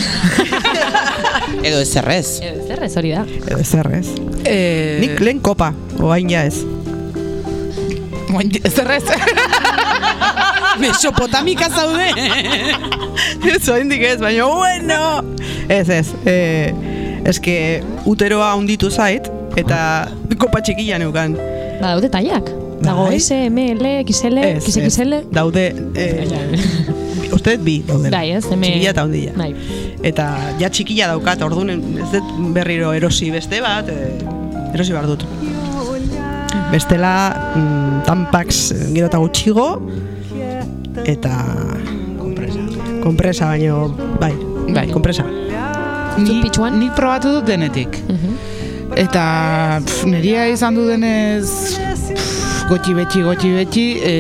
E: Edo ez.
A: Edo ez hori da.
D: Edo ez.
B: Eh,
D: Nik lehen kopa, oain ja ez.
B: Ez errez.
E: Mesopotamika zaude.
D: Ez oraindik ez, baina bueno. Ez, ez. Eh, eske uteroa hunditu zait eta kopa txikia neukan.
A: Ba, daude taiak. Dago
D: Bai.
A: S, M, L, XL,
D: Ez, ez.
A: XXL.
D: Daude eh, Uste dut bi daudela.
A: Bai, ez, M.
D: Txikia eta hundila.
A: Bai.
D: Eta ja txikia daukat, orduan ez dut berriro erosi beste bat, eh, erosi behar dut. Bestela, mm, tampax gero eta gutxigo, eta kompresa. Kompresa baino, bai,
B: Bai.
D: kompresa.
B: Ni, nik probatu dut denetik.
A: Mhm.
B: Eta pff, neria izan du denez pff, gotxi betxi, gotxi betxi, e,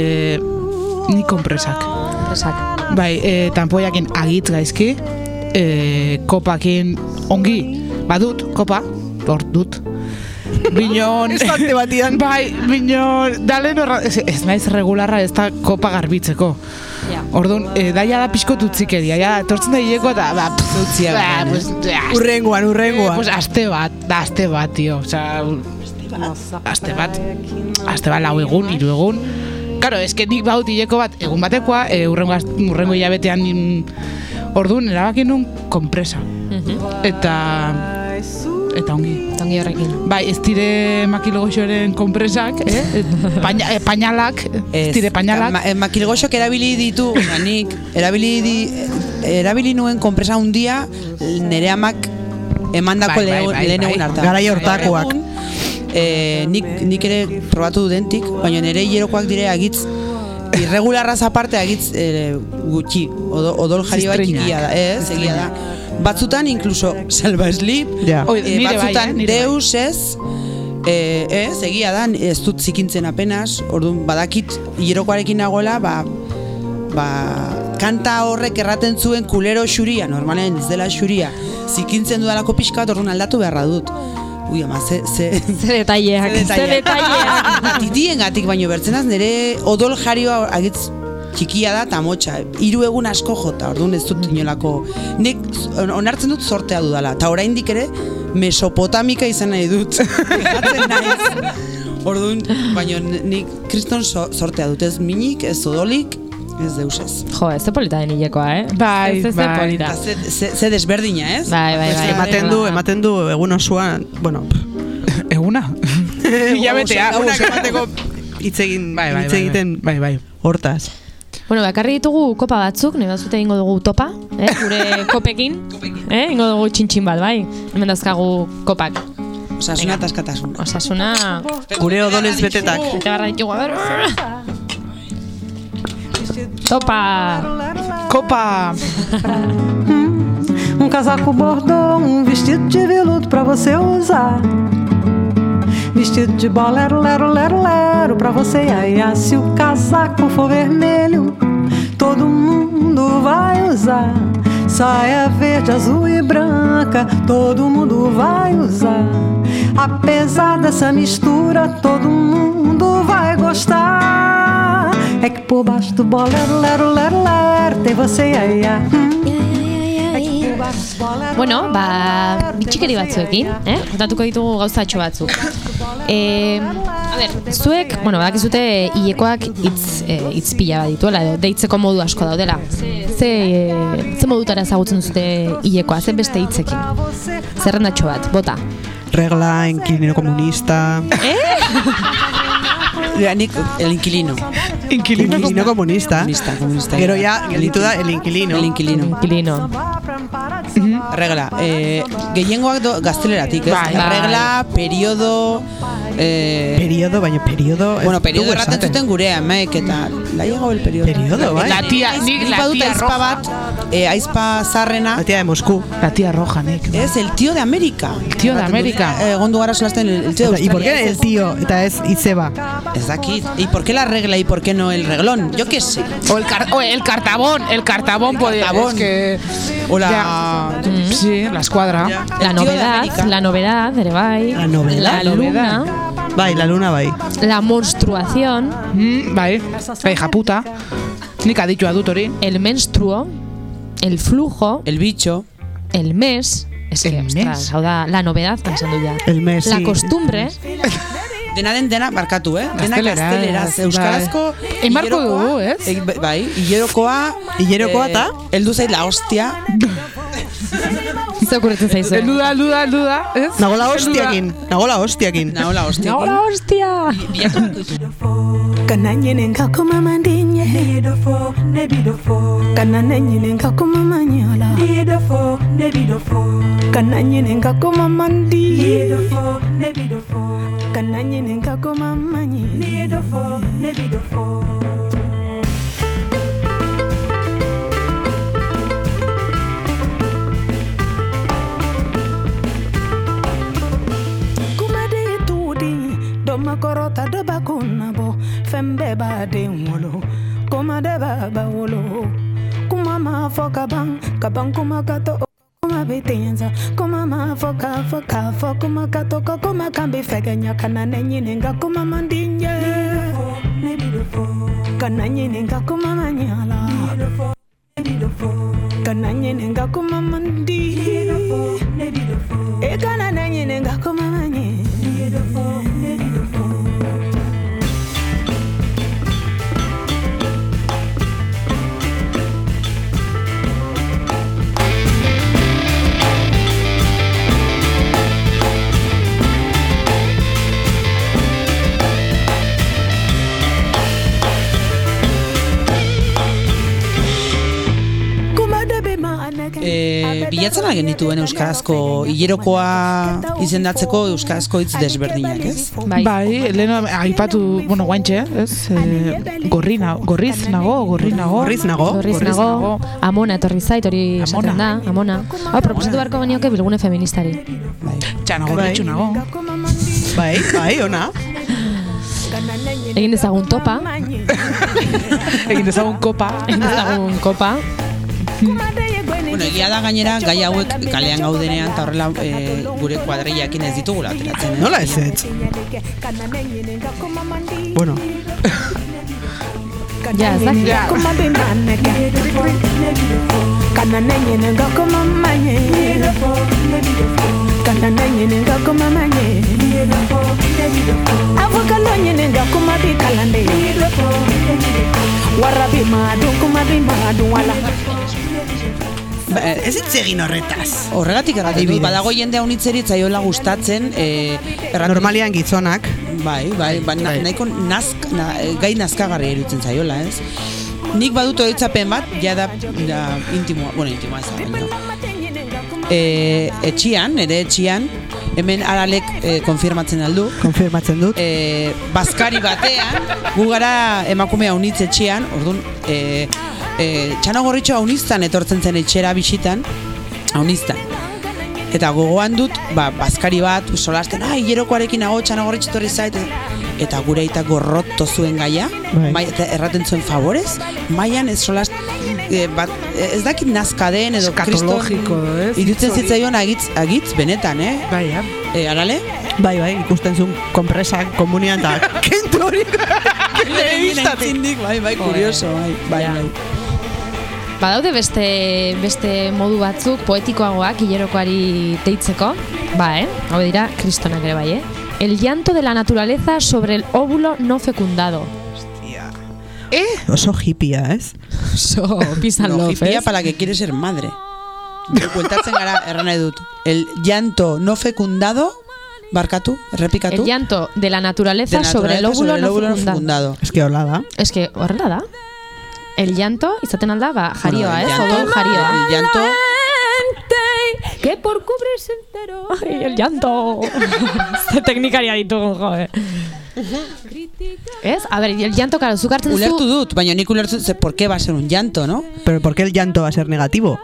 B: ni kompresak.
A: Presak.
B: Bai, e, tanpoiakin agitz gaizki, e, kopakin ongi, badut, kopa, hor dut. Binon...
D: Estante batian.
B: Bai, binon... Dalen horra... Ez, ez naiz regularra ez da kopa garbitzeko.
A: Ja.
B: Orduan, e, daia da pixko tutzikeria, ja, etortzen da hileko eta, ba, pff,
E: Utzia
B: ba, pues,
D: Urrengoan, urrengoan.
B: Pues aste bat, da aste bat, tio. Osea, aste bat, aste bat lau egun, hiru egun. Claro, es que nik baut hileko bat, egun batekoa, e, urrengo, ast- urrengo hilabetean mm, orduan erabaki nun kompresa. Eta eta ongi.
A: Tongi horrekin.
B: Bai, ez dire makilogoxoren kompresak, eh? Paña, eh, pañalak, ez dire pañalak.
E: Ma, eh, makilgoxok erabili ditu, baina nik, erabili, di, erabili nuen konpresa handia nere amak emandako
B: Bai, bai,
E: lehen
B: bai,
E: lehen
B: bai.
E: egun hartan.
D: Garai hortakoak.
E: Eh, nik, nik ere probatu dut dentik, baina nire hilerokoak dire agitz irregularraz aparte agitz eh, gutxi, odo, odol jari bat txikia da, ez, egia da. Batzutan incluso Salva Slip,
D: Ja.
B: Oi,
E: eh,
B: nire bai,
E: batzutan
B: eh, bai.
E: Deus ez, eh, ez, egia da, ez dut zikintzen apenas, orduan badakit hilerokoarekin nagoela, ba, ba, kanta horrek erraten zuen kulero xuria, normalen ez dela xuria, zikintzen dudalako pixka bat, orduan aldatu beharra dut. Ui, ama, ze, ze,
A: Ze detaileak, ze detaileak.
E: Titien gatik baino bertzenaz, nire odol jarioa agitz txikia da eta motxa. Hiru egun asko jota, orduan ez dut inolako... Nik on- onartzen dut sortea dudala. Eta oraindik ere, mesopotamika izan nahi dut. Fijatzen naiz. Orduan, baino nik kriston so, sortea dut, ez minik, ez odolik, Ez deus ez.
A: Jo, ez ze polita den hilekoa, eh?
B: Bai,
A: ez, ez
B: bai.
A: polita.
E: Ze, ze, ze desberdina, ez?
A: Bai, bai, bai.
D: Ematen du, ematen du egun osoan, bueno,
B: Eguna. Hilabetea.
D: Egunak emateko hitz egin,
B: Bai, bai,
D: hitz
B: bai,
D: egiten
B: bai, bai.
D: hortaz.
A: Bueno, bakarri ditugu kopa batzuk, nahi bazute ingo dugu topa, eh? gure kopekin, eh? ingo dugu txintxin bat, bai? Hemen dauzkagu kopak.
E: Osasuna eta askatasun.
A: Osasuna...
D: Gure odolez betetak.
A: Bete barra ditugu, a ber. Topa!
B: Copa.
H: Um casaco bordô, um vestido de veludo pra você usar. Vestido de bolero, lero, lero, lero pra você aiar. Se o casaco for vermelho, todo mundo vai usar. Saia verde, azul e branca, todo mundo vai usar. Apesar dessa mistura, todo mundo vai gostar. É que por baixo do bolero, lero, lero, lero, tem você aiar.
A: Bueno, ba, bitxikeri batzuekin, eh? Kontatuko ditugu gauzatxo batzuk. E, a ber, zuek, bueno, badakizute hilekoak hitz e, hitz pila bat dituela edo deitzeko modu asko daudela. Ze e, ze modutara ezagutzen duzute hilekoa, ze beste hitzekin. Zerrendatxo bat, bota.
D: Regla, inquilino comunista.
E: Ja, nik el inquilino.
B: Inquilino.
D: Inquilino comunista.
E: Comunista, comunista.
D: Gero ja, gelditu da el inquilino.
E: El inquilino.
A: Inquilino.
E: Regla, eh, gehiengoak do, gazteleratik, ez?
B: Bai.
E: Regla, periodo... Eh,
D: Periodo, baina periodo...
E: bueno, periodo
D: dugu
E: erraten
D: esaten.
E: zuten gure amek, eta la llegado el periodo.
D: Periodo, bai.
B: La tía, nik la tía
E: aizpa
B: roja.
E: bat, eh, aizpa zarrena,
D: La tía de Moscú.
B: La tía roja, nik.
E: es el tío de América. El
B: tío de América.
E: Eh, gondu gara solasten el, el tío de
D: ¿Y por qué el tío eta ez izeba?
E: Ez dakit. ¿Y por qué la regla y por qué no el reglón? Yo qué sé.
B: O el, car o el cartabón, el cartabón podía.
E: cartabón.
B: Es que.
E: O la...
B: Ya. Sí, la escuadra.
E: Ya.
A: La novedad, la novedad.
D: La novedad.
A: La luna,
D: Bai, la luna bai.
A: la monstruación,
B: Mm, bai, bai, japuta. Nik aditua dut hori.
A: el menstruo, el flujo,
E: El bicho.
A: el mes, es que,
B: El
A: ostras,
B: mes.
A: hau da, la novedad, esan du ja.
D: El mes,
A: La
D: sí.
A: costumbre,
E: Dena den dena, barkatu, eh? Dena
B: Gazteleraz.
E: Euskarazko... Hilerokoa-
B: dugu, ez?
E: Eh, Bai, hilerokoa...
D: Hilerokoa
E: eh,
D: ta?
E: Heldu zait la hostia.
A: ze okurritzen zaizu.
B: Heldu da, heldu da, heldu da, ez?
D: Nagola
B: Heldu da.
D: hostiakin. Nagola hostiakin.
E: Nago la hostia.
A: Hola, hostia!
F: kananyenenga kumamandinye kananenyenenga kumamanyola kananyenenga kumamandi kananyenenga kumamanyi kumade koma kɔrɔta deba ko nabɔ fɛn bɛɛ b'a den wolo koma deba ba wolo. Kuma ma fɔ ka ban ka ban kuma ka to kuma bɛ ten sa kuma ma fɔ k'a fɔ k'a fɔ kuma ka to ka kuma kan bɛ fɛ ka ɲa ka na ne ɲininka kuma man di n ye kuma ma ɲa la ka kuma man
E: di kana na ɲininka kuma ma genituen euskarazko hilerokoa izendatzeko euskarazko hitz desberdinak, ez?
A: Bai.
B: Bai, leheno aipatu, bueno, guaintxe, ez? E, gorri na, gorriz nago, gorri nago.
D: Gorriz nago.
A: Gorriz
B: Gorriz
A: nago, amona etorri zait, hori esaten da, amona. Hau, proposatu beharko genioke bilgune feministari.
B: Txana gorritxu nago.
D: Bai, bai, ona.
A: Egin dezagun topa,
B: Egin dezagun kopa.
A: egin dezagun kopa.
E: Bueno, egia da gainera gai hauek kalean gaudenean eta horrela eh, gure kuadrillakin ez ditugula ateratzen. Eh?
D: Nola ez ez? Bueno,
A: Ja, ez dakit.
B: Ja.
F: warabi
D: ez hitz egin horretaz.
E: Horregatik erraten dut, badago jende haunitzeri zaiola gustatzen, eh, erraten
D: Normalian gizonak.
E: Bai, bai, ba, na, nahiko nazk, na, gai nazkagarri irutzen zaiola, ez? Nik badut oitzapen bat, ja da, intimoa, bueno, intimoa ez da, baina. E, etxian, ere etxian, hemen aralek e, konfirmatzen aldu.
D: Konfirmatzen dut.
E: E, Baskari batean, gu gara emakume haunitz etxean, orduan, e, e, txano gorritxo hauniztan etortzen zen etxera bisitan, hauniztan. Eta gogoan dut, ba, bazkari bat, solasten, ai, hierokoarekin nago txano gorritxo etorri zait, eta gure aita gorroto zuen gaia,
D: Bai.
E: mai, eta erraten zuen favorez, maian ez solast, e, bat, ez dakit nazka den edo
B: Eskatologiko, ez?
E: Irutzen zitzaion agitz, agitz benetan, eh?
B: Bai, ja.
E: E, arale?
D: Bai, bai, ikusten zuen konpresak komunian eta kentu hori.
E: Bai, bai, kurioso, bai, bai, bai.
A: Badaude beste, beste modu batzuk poetikoagoak hilerokoari deitzeko. Ba, eh? Hau dira, kristonak ere bai, eh? El llanto de la naturaleza sobre el óvulo no fecundado.
D: Oso hipia, ez?
A: Oso, pisan
E: No,
A: love,
E: hipia
A: ez?
E: para que quieres ser madre. Bueltatzen gara, erran nahi dut. El llanto no fecundado, barkatu, errepikatu.
A: El llanto de la naturaleza,
E: de
A: sobre el
E: naturaleza
A: óvulo,
E: sobre el
A: no,
E: óvulo no
A: fecundado.
E: fecundado.
D: Ez que hola da.
A: Es que horrela da. El llanto, izaten alda, ba, jarioa,
E: Bueno, el
A: ez?
E: llanto-
A: Odol jarioa.
E: El llanto,
C: Que por cubrirse entero.
A: Ay, el llanto. Ze teknikaria ditugu, joe. Ez? A ver, el llanto, claro, zuk hartzen
E: ulertu
A: zu...
E: dut, baina nik ulertu ze, ¿por qué va a ser un llanto, no?
D: Pero ¿por qué el llanto va a ser negativo?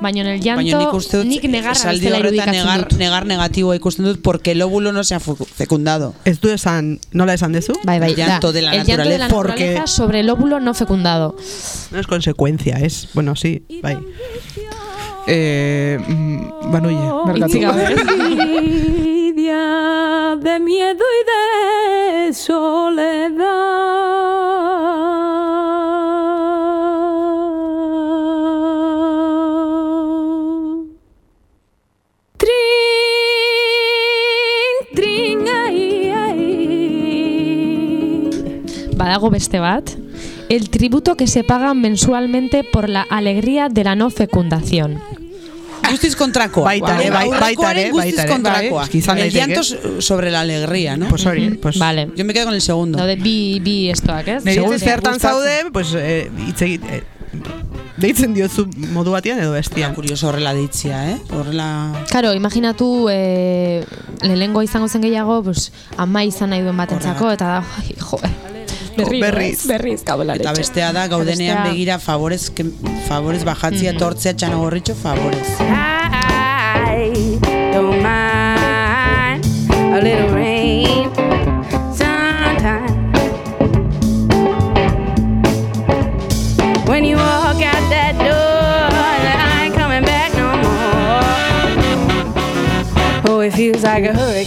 A: Baina en el
E: Baina nik
A: llanto,
E: uste dut,
A: nik negarra bezala irudikatzen
E: negar,
A: dut.
E: negar negatiboa ikusten dut, porque el óvulo no se ha fu- fecundado.
D: Ez du esan, nola esan dezu?
A: Bai, bai,
E: El llanto
A: da.
E: de la
A: el llanto de la
E: naturaleza.
D: Porque-
A: naturaleza sobre el óvulo no fecundado.
D: No es consecuencia, es, bueno, sí, bai.
B: Eh, mm,
A: gabe.
C: Envidia de miedo y de soledad.
A: Badago beste bat. El tributo que se paga mensualmente por la alegría de la no fecundación.
E: Guztiz kontrakoa.
D: Baita ere, bai- baita baita
E: Guztiz
D: ere.
E: kontrakoa. El llanto sobre la alegría, ¿no?
D: Pues hori, pues...
A: Vale.
E: Yo me quedo con el segundo.
A: Daude bi, bi estoak, ez?
B: Niri
D: Segun
B: ez
D: zertan zaude, pues, eh, hitz egit... Eh, deitzen diozu modu batean edo
E: Ia,
D: bestian.
E: kurioso horrela deitzia, eh? Horrela...
A: Karo, imaginatu eh, lehenengo izango zen gehiago, pues, ama izan nahi duen batentzako, eta da, jo, berriz,
D: berriz.
A: berriz, kabela
E: Eta bestea da, gaudenean
A: bestea-
E: begira favorez, que, favorez bajatzia, tortzea, txano gorritxo, favorez.
C: I don't mind a little rain sometimes. When you walk out that door, I ain't coming back no more. Oh, it feels like a hurricane.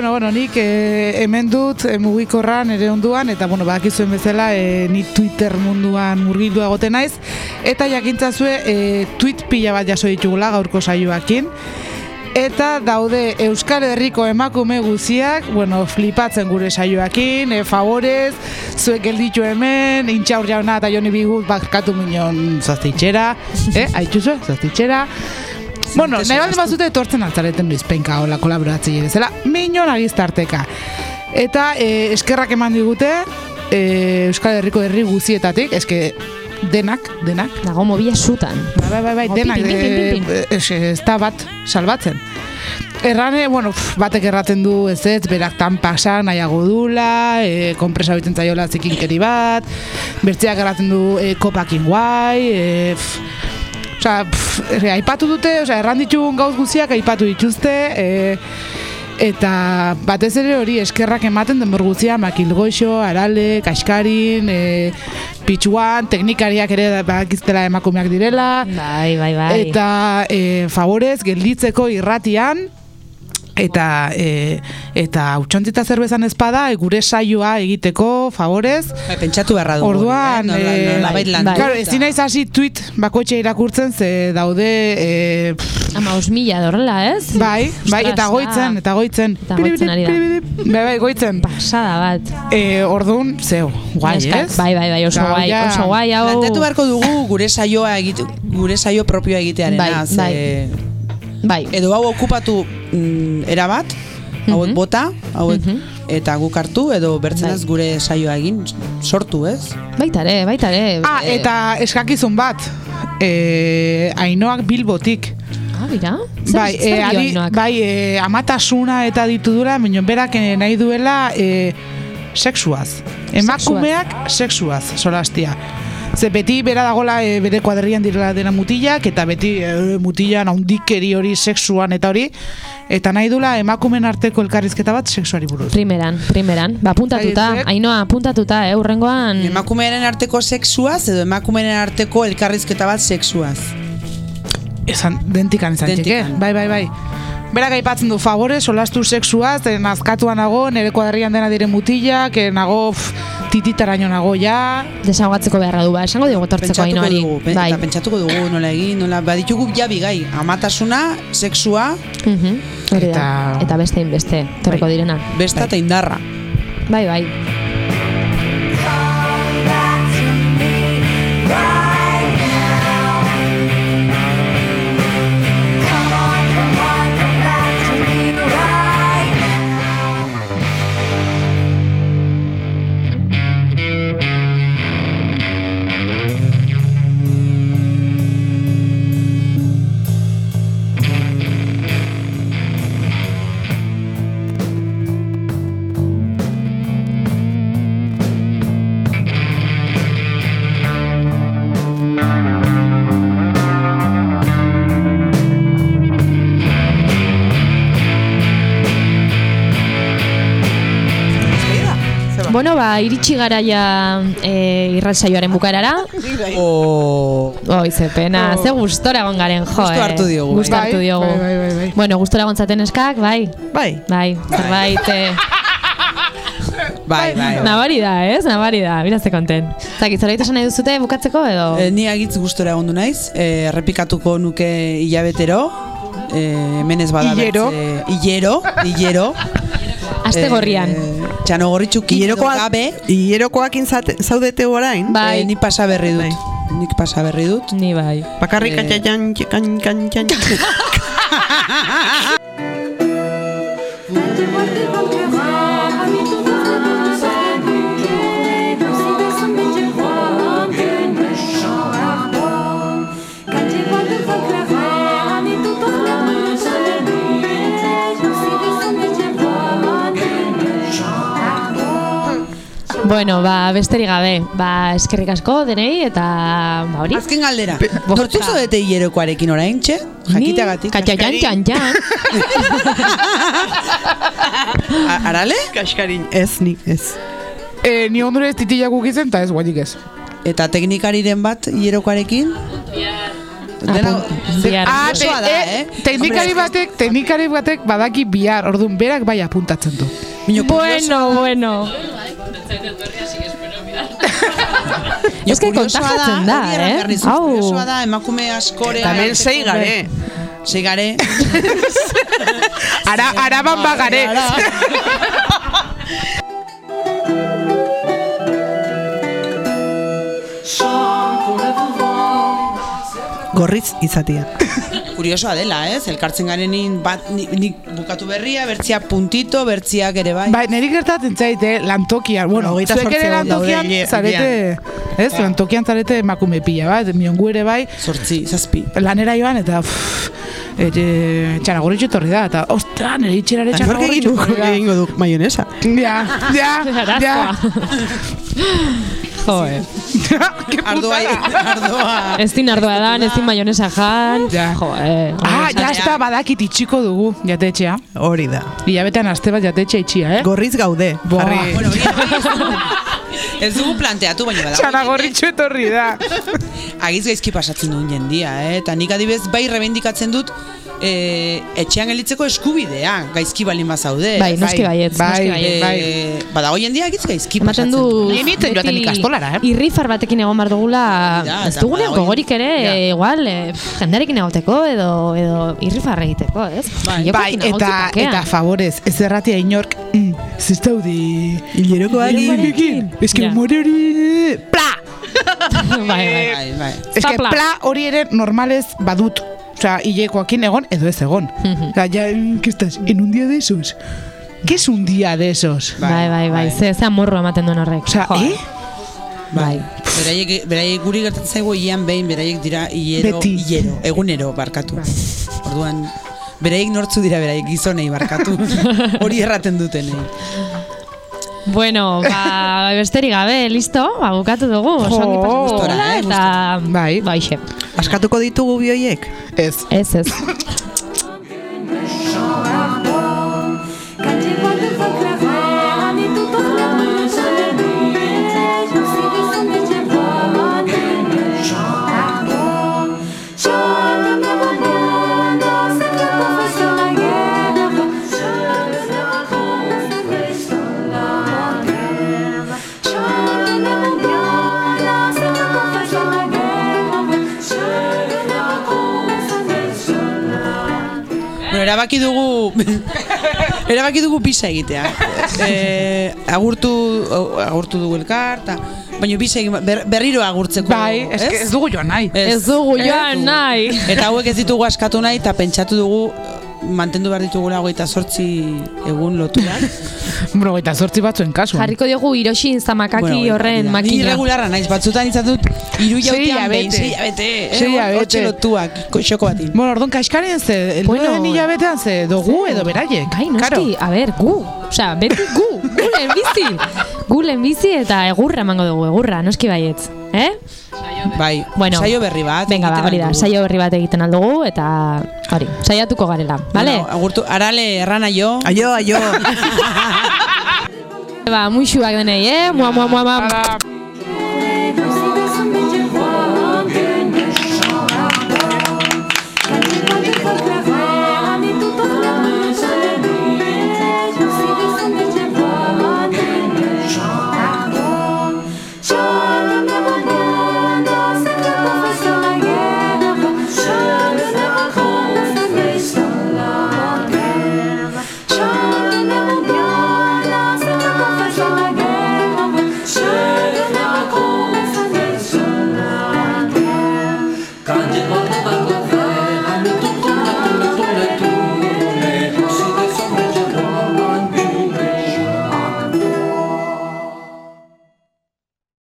B: Bueno, bueno, nik eh, hemen dut eh, mugikorran ere onduan, eta bueno, badakizuen bezala eh, ni Twitter munduan murgildua egoten naiz, eta jakintzazue eh, tweet pila bat jaso ditugula gaurko saioakin, Eta daude Euskal Herriko emakume guziak, bueno, flipatzen gure saioakin, e, favorez, zuek gelditu hemen, intxaur jauna eta joni bigut bakatu minon zaztitxera, eh, haitxuzue, zaztitxera. Bueno, nahi baldin bazute etortzen altzareten noizpenka hola kolaboratzei bezala, minon agiztarteka. Eta e, eskerrak eman digute e, Euskal Herriko herri guzietatik, eske denak, denak.
A: Dago mobila sutan.
B: Bai, bai, bai,
A: Oh,
B: denak, eh, ez, ez da bat salbatzen. Errane, bueno, pf, batek erraten du ez ez, berak tan pasa nahiago dula, e, konpresa biten zaiola zikinkeri bat, bertzeak erraten du e, kopakin guai, e, pf, Osea, pf, e, aipatu dute, osea, erran ditugun gauz guztiak aipatu dituzte, e, eta batez ere hori eskerrak ematen denbor guztia, makilgoixo, arale, kaskarin, e, pitxuan, teknikariak ere bakiztela emakumeak direla,
A: Bai, bai, bai.
B: eta e, favorez gelditzeko irratian eta e, eta hautsontita zerbezan ezpada e, gure saioa egiteko favorez
E: Bai, pentsatu beharra dugu.
B: Orduan,
E: eh, nola-
B: eh,
E: nolabait landuta.
B: claro, ezin naiz hasi tweet bakoitxe irakurtzen ze daude e,
A: Ama os mila dorrela, ez?
B: bai, bai,
A: Ostras,
B: eta goitzen, eta goitzen.
A: Eta goitzen ari da.
B: Bai, bai, goitzen.
A: Pasada bat.
B: E, orduan, zeu, guai, ez?
A: Bai, bai, bai, oso guai, oso guai, hau...
E: Planteatu beharko dugu gure saioa egite, gure saio propioa egitearena,
A: Bai,
E: ze-
A: bai. Bai.
E: edo hau okupatu mm, erabat, hauek
A: Mhm.
E: bota, hauek
A: Mhm.
E: eta guk hartu edo bertzenaz
A: Bai.
E: gure saioa egin sortu, ez?
A: Baitare, baitare.
B: Ah,
A: Eh,
B: eta eskakizun bat. E, ainoak bilbotik.
A: Ah, bira? Zer,
B: Bai,
A: zer
B: e, adi, bai e, amatasuna eta ditu dura, baina berak nahi duela e, sexuaz. Emakumeak sexuaz, solastia. Ze beti bera dagola e, bere kuadrian direla dena mutilak, eta beti e, mutilan haundikeri hori sexuan eta hori, eta nahi dula emakumen arteko elkarrizketa bat sexuari buruz.
A: Primeran, primeran. Ba, puntatuta.
B: Zaitzek?
A: Ainoa, puntatuta, eh, urrengoan...
E: Emakumearen arteko sexuaz edo emakumearen arteko elkarrizketa bat sexuaz.
B: Esan, dentikan txeke.
E: Dentikan.
B: Bai, bai, bai. Berak aipatzen du favore, solastu sexuaz, eh, nazkatua nago, nire kuadrian dena dire mutilak, eh, nago tititaraino nago ja.
A: Desagogatzeko beharra du, ba, esango
E: dugu, pe-
A: Bai.
E: eta pentsatuko dugu nola egin, nola baditugu ja bigai, amatasuna, sexua,
A: Mhm, hori da.
B: Eta-
A: Eta beste beste, torreko direna.
E: besta eta indarra.
A: Bai, bai. Iritsi garaia e, irratsaioaren bukarara.
E: O...
A: Oi, ze pena, ze gustora egon garen, jo.
E: Gustu
A: eh.
E: hartu diogu,
A: Gustu
B: bai.
A: hartu
B: Bai,
A: diogu.
B: bai, bai, bai, bai.
A: Bueno, gustora egon zaten eskak, bai.
D: Bai.
A: Bai, zerbait... Eh,
E: Bai, bai.
A: Nabari da, ez? Nabari da, mira ze konten. Zaki, zerbait esan nahi duzute bukatzeko edo?
E: E, ni agitz gustora egondu naiz, e, errepikatuko nuke hilabetero, e, hemen ez bada
B: Hilero.
E: hilero, hilero.
A: Aste gorrian.
E: E, txano gorritxuki, edo gabe,
D: Hilerokoak inzate, zaudete orain?
A: Bai.
E: e, ni pasa berri dut.
A: Bai.
E: Nik pasa berri dut.
A: Ni bai.
D: Bakarrik
E: Eh.
D: atxatxan, txakan, kan, kan.
A: Bueno, ba, besterik gabe. Ba, eskerrik asko denei eta ba hori.
E: Azken galdera. Nortu zaudete hilerokoarekin orain, txe? Jakiteagatik.
A: Katxan, txan, txan.
E: A- Arale?
D: Kaskarin, ez nik, ez.
B: E, ni ondure ez titilak ukitzen, eta ez guaitik ez.
E: Eta teknikariren bat hilerokoarekin? Dena,
A: Bihar.
B: Ah, te,
E: Osoa da,
B: eh,
E: eh?
B: teknikari batek, teknikari batek badaki bihar, orduan berak bai apuntatzen du.
A: Bueno, bueno. Ez que kontajatzen da, eh? Hau.
E: Kuriosoa da, emakume askore...
D: Tamen sei gare.
E: Sei gare.
B: Ara, araban bagare.
D: Gorriz izatia.
E: Kuriosoa dela, ez? Elkartzen garenin bat ni, nik bukatu berria, bertzia puntito, bertziak ere bai.
B: Bai, niri gertatzen zaite lantokian, bueno,
D: Hogeita
B: zuek ere
D: daude
B: lantokian
D: hile-
B: zarete, ez, lantokian zarete emakume pila bat, miongu ere bai,
E: Zortzi, zazpi.
B: lanera joan eta pff, ere, txanagorritxo etorri da, eta ostra, nire itxera ere
D: Nork
B: txanagorritxo
D: egin
B: etorri da.
D: egingo du maionesa.
B: Ja, ja, ja.
A: Joe.
B: Qué
E: Ardoa, ardoa.
A: Ez din ardua dan, ez din maionesa jan.
B: Ja.
A: Joe.
B: Ah, ja está, badakit itxiko dugu, jatetxea.
D: Hori da.
B: Hilabetean aste bat jatetxea itxia, eh?
D: Gorriz gaude.
B: Boa.
D: Jarri-
E: Bueno, ez dugu- ez dugu planteatu, baina badago.
B: Txanagorritxo etorri da.
E: Agiz gaizki pasatzen duen jendia, eh? Eta nik adibez bai rebendikatzen dut e, etxean gelitzeko eskubidea, gaizki balin bazaude.
A: Bai, noski
B: bai,
A: baietz,
B: bai,
A: noski
B: bai.
A: baietz.
E: E, badago jendia agiz gaizki
A: Ematen du
B: Ni nintzen joaten ikastolara, eh?
A: Irrifar batekin egon behar dugula
E: Da,
A: Ez dugunean gogorik ere
E: Ja.
A: igual eh, pff, jendearekin egoteko edo edo irrifar egiteko, ez?
E: Bai.
B: Bai, eta, eta favorez, ez erratia inork, mm, ziztaudi...
D: Hilerokoarekin.
B: Ez que
A: Ja.
B: umore hori... Pla!
A: bai, bai.
E: Bai, bai.
B: Ez que pla hori ere normalez badut. Osea, hilekoakin egon edo ez egon. Osea, ya, ¿qué estás? En un día de esos? ¿Qué es un día de esos?
A: Bai, bai, bai, ze, ze amorro ematen duen horrek.
B: Osea,
A: Joder.
B: eh?
E: Bai. Beraiek, beraiek guri gertatzen zaigu ian behin, beraiek dira hilero,
B: Beti.
E: hilero, egunero barkatu. Orduan, beraiek nortzu dira beraiek gizonei barkatu. Hori erraten dutenei.
A: Bueno, ba, besterik gabe, listo? Ba, bukatu dugu.
B: Jo,
A: Oso ongi pasatu
E: gustora, eh,
A: eta...
B: Bai.
A: Baixe.
D: Askatuko ditugu bioiek?
B: Ez.
A: Ez, ez.
E: erabaki dugu erabaki dugu pisa egitea. Eh, agurtu agurtu dugu elkar ta baina egin ber, berriro agurtzeko.
B: Bai, ez, que ez dugu joan nahi.
A: Ez dugu joan nahi.
E: Eta hauek ez ditugu askatu nahi eta pentsatu dugu mantendu behar ditugula hogeita sortzi egun loturak.
B: Bueno, eta zortzi batzuen kasuan.
A: Jarriko diogu Hiroshi Zamakaki
E: Bueno,
A: horren
E: Ni
A: makina.
E: irregularra naiz, batzutan izan dut
B: Sei
E: jautean behin,
B: hilabete.
E: sei hilabete, eh,
B: Sei
E: hor-
B: hilabete.
E: hortxe lotuak, ko- xoko batin.
B: Bueno, orduan kaskaren ze,
A: Bueno,
B: bueno, hilabetean ze, dugu edo beraiek.
A: Bai, noski, a ber, gu. Osea, beti gu, gu lehenbizi. Gu lehenbizi eta egurra emango dugu, egurra, noski baietz. Eh?
E: Bai,
A: Bueno,
E: saio berri bat.
A: Venga, ba, hori da,
E: aldugu.
A: saio berri bat egiten aldugu eta hori, saiatuko garela, vale?
E: Bueno, agurtu, arale errana jo.
D: Aio, aio.
A: Ba, muixuak denei, eh? Mua, mua, mua, mua.